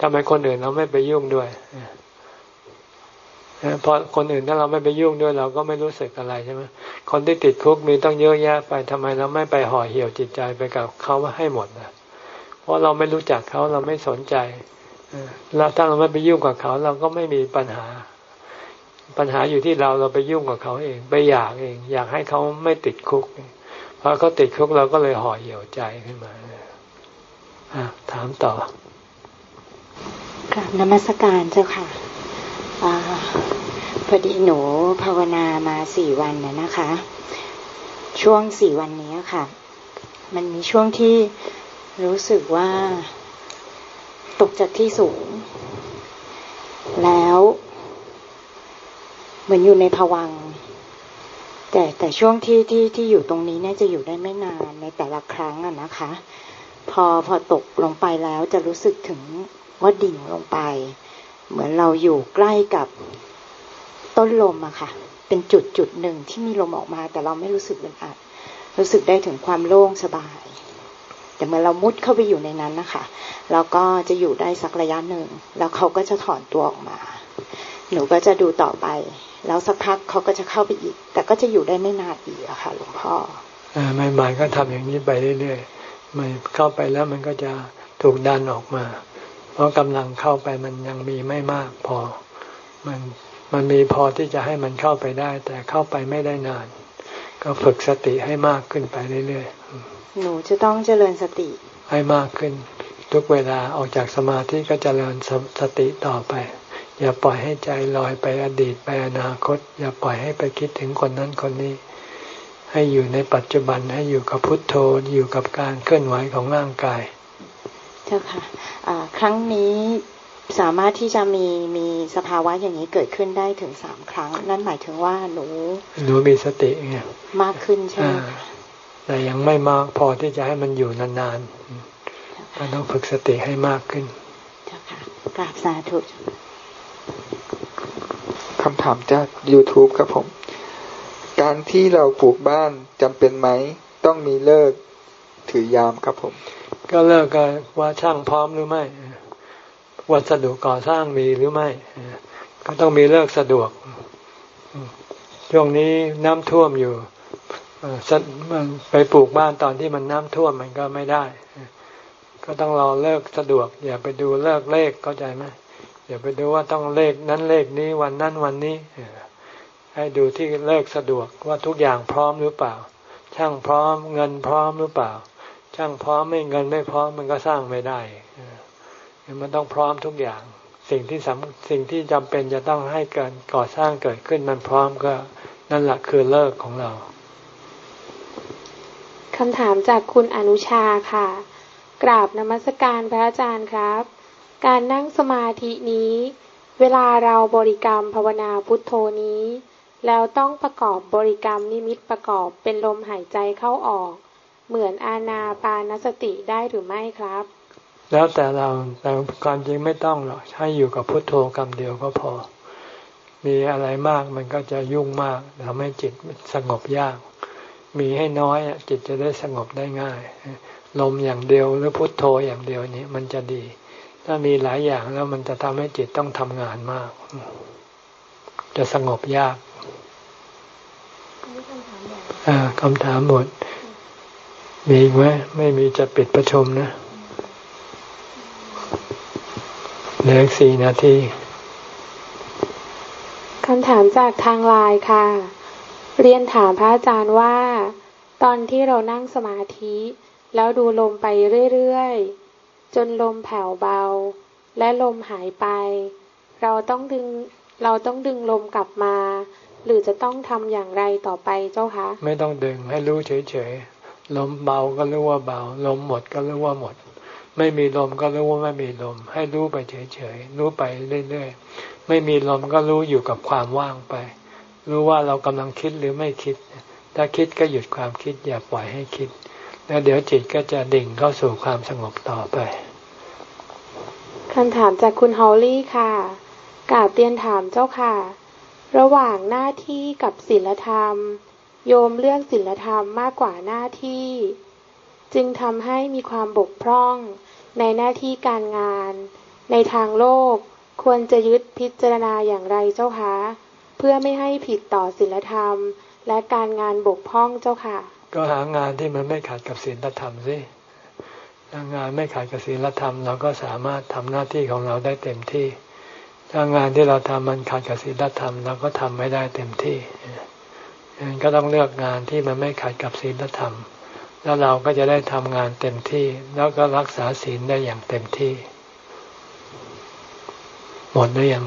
ทำไมคนอื่นเราไม่ไปยุ่งด้วยเพราะคนอื่นถ้าเราไม่ไปยุ่งด้วยเราก็ไม่รู้สึกอะไรใช่ไหมคนที่ติดคุกมีต้องเยอะแยะไปทำไมเราไม่ไปห่อเหี่ยวจิตใจไปกับเขาให้หมดนะ เพราะเราไม่รู้จักเขาเราไม่สนใจแล้วถ้าเราไม่ไปยุ่งกับเขา เราก็ไม่มีปัญหา ปัญหาอยู่ที่เราเราไปยุ่งกับเขาเอง ไปอยากเอง อยากให้เขาไม่ติดคุกพอเขาติดคุกเราก็เลยห่อเหี่ยวใจขึ้นมาถามต่อกราบนมัสการเจ้าค่ะอพอดีหนูภาวนามาสี่วันนะนะคะ ช่วงสี่วันนี้ค่ะ มันมีช่วงที่ รู้สึกว่า ตกจากที่สูง แล้วเหมือนอยู่ในภวัง แต่แต่ช่วงที่ที่ที่อยู่ตรงนี้เนี่ยจะอยู่ได้ไม่นานในแต่ละครั้งอะนะคะ พอพอตกลงไปแล้วจะรู้สึกถึงว่าดิ่งลงไป เหมือนเราอยู่ใกล้กับต้นลมอะค่ะ เป็นจุดจุดหนึ่งที่มีลมออกมา แต่เราไม่รู้สึกอึดอัด รู้สึกได้ถึงความโล่งสบาย แต่เมื่อเรามุดเข้าไปอยู่ในนั้นนะคะเราก็จะอยู่ได้สักระยะหนึ่ง แล้วเขาก็จะถอนตัวออกมา หนูก็จะดูต่อไป แล้วสักพักเขาก็จะเข้าไปอีก แต่ก็จะอยู่ได้ไม่นานอีกอะค่ะ หลวงพ่อใหม่ๆก็ทำอย่างนี้ไปเรื่อยๆไม่เข้าไปแล้วมันก็จะถูกดันออกมา เพราะกำลังเข้าไปมันยังมีไม่มากพอ มันมันมีพอที่จะให้มันเข้าไปได้ แต่เข้าไปไม่ได้นาน ก็ฝึกสติให้มากขึ้นไปเรื่อยๆ หนูจะต้องเจริญสติ ให้มากขึ้น ทุกเวลาออกจากสมาธิก็เจริญสสติต่อไป อย่าปล่อยให้ใจลอยไปอดีตไปอนาคต อย่าปล่อยให้ไปคิดถึงคนนั้นคนนี้ ให้อยู่ในปัจจุบันให้อยู่กับพุทโธอยู่กับการเคลื่อนไหวของร่างกาย เจ้าค่ะครั้งนี้สามารถที่จะมีมีสภาวะอย่างนี้เกิดขึ้นได้ถึงสามครั้ง นั่นหมายถึงว่าหนู หนูมีสติไงมากขึ้นใช่ไหม แต่ยังไม่มากพอที่จะให้มันอยู่นานๆก็ต้องฝึกสติให้มากขึ้นเจ้าค่ะกราบสาธุคำถามจาก YouTube ครับผม การที่เราปลูกบ้านจำเป็นไหม ต้องมีเลิกถือยามครับผม ก็เลิกกันว่าช่างพร้อมหรือไม่ วัสดุก่อสร้างมีหรือไม่ ก็ต้องมีเลิกสะดวก ช่วงนี้น้ำท่วมอยู่ มันไปปลูกบ้านตอนที่มันน้ำท่วมมันก็ไม่ได้ ก็ต้องรอเลิกสะดวก อย่าไปดูเลิกเลขเข้าใจไหมอย่าไปดูว่าต้องเลขนั้นเลขนี้วันนั้นวันนี้ให้ดูที่เลิกสะดวกว่าทุกอย่างพร้อมหรือเปล่า ช่างพร้อมเงินพร้อมหรือเปล่า ช่างพร้อมไม่เงินไม่พร้อมมันก็สร้างไม่ได้มันต้องพร้อมทุกอย่าง สิ่งที่สำสิ่งที่จำเป็นจะต้องให้เกิดก่อสร้างเกิดขึ้นมันพร้อมก็นั่นแหละคือเลิกของเราำถามจากคุณอนุชาค่ะ กราบนมัสการพระอาจารย์ครับ การนั่งสมาธินี้ เวลาเราบริกรรมภาวนาพุทโธนี้ แล้วต้องประกอบบริกรรมนิมิตประกอบเป็นลมหายใจเข้าออก เหมือนอาณาปานสติได้หรือไม่ครับ แล้วแต่เราแต่ความจริงไม่ต้องหรอกให้อยู่กับพุทโธคำเดียวก็พอ มีอะไรมากมันก็จะยุ่งมากทำให้จิตสงบยาก มีให้น้อยจิตจะได้สงบได้ง่าย ลมอย่างเดียวหรือพุทโธอย่างเดียวนี้มันจะดี ถ้ามีหลายอย่างแล้วมันจะทำให้จิตต้องทำงานมาก จะสงบยากคำถามหมด มีไหมไม่มีจะปิดประชุมนะเหลือสี่นาทีคำถามจากทางไลน์ค่ะ เรียนถามพระอาจารย์ว่า ตอนที่เรานั่งสมาธิ แล้วดูลมไปเรื่อยๆ จนลมแผ่วเบา และลมหายไป เราต้องดึงเราต้องดึงลมกลับมา หรือจะต้องทำอย่างไรต่อไปเจ้าคะ ไม่ต้องดึงให้รู้เฉยๆลมเบาก็รู้ว่าเบา ลมหมดก็รู้ว่าหมด ไม่มีลมก็รู้ว่าไม่มีลม ให้รู้ไปเฉยๆรู้ไปเรื่อยๆไม่มีลมก็รู้อยู่กับความว่างไป รู้ว่าเรากำลังคิดหรือไม่คิด ถ้าคิดก็หยุดความคิด อย่าปล่อยให้คิด แล้วเดี๋ยวจิตก็จะดิ่งเข้าสู่ความสงบต่อไปคำถามจากคุณฮอลลี่ค่ะกล่าวเตียนถามเจ้าค่ะ ระหว่างหน้าที่กับศีลธรรม โยมเลือกศีลธรรมมากกว่าหน้าที่ จึงทำให้มีความบกพร่องในหน้าที่การงาน ในทางโลกควรจะยึดพิจารณาอย่างไรเจ้าคะ พื่อไม่ให้ผิดต่อศีลธรรม และการงานบกพร่องเจ้าค่ะ ก็หางานที่มันไม่ขัดกับศีลธรรมสิถ้างานไม่ขัดกับศีลธรรม เราก็สามารถทำหน้าที่ของเราได้เต็มที่ ถ้างานที่เราทำมันขัดกับศีลธรรมเราก็ทำไม่ได้เต็มที่งั้นก็ต้องเลือกงานที่มันไม่ขัดกับศีลธรรม แล้วเราก็จะได้ทำงานเต็มที่ แล้วก็รักษาศีลได้อย่างเต็มที่ หมดหรือยัง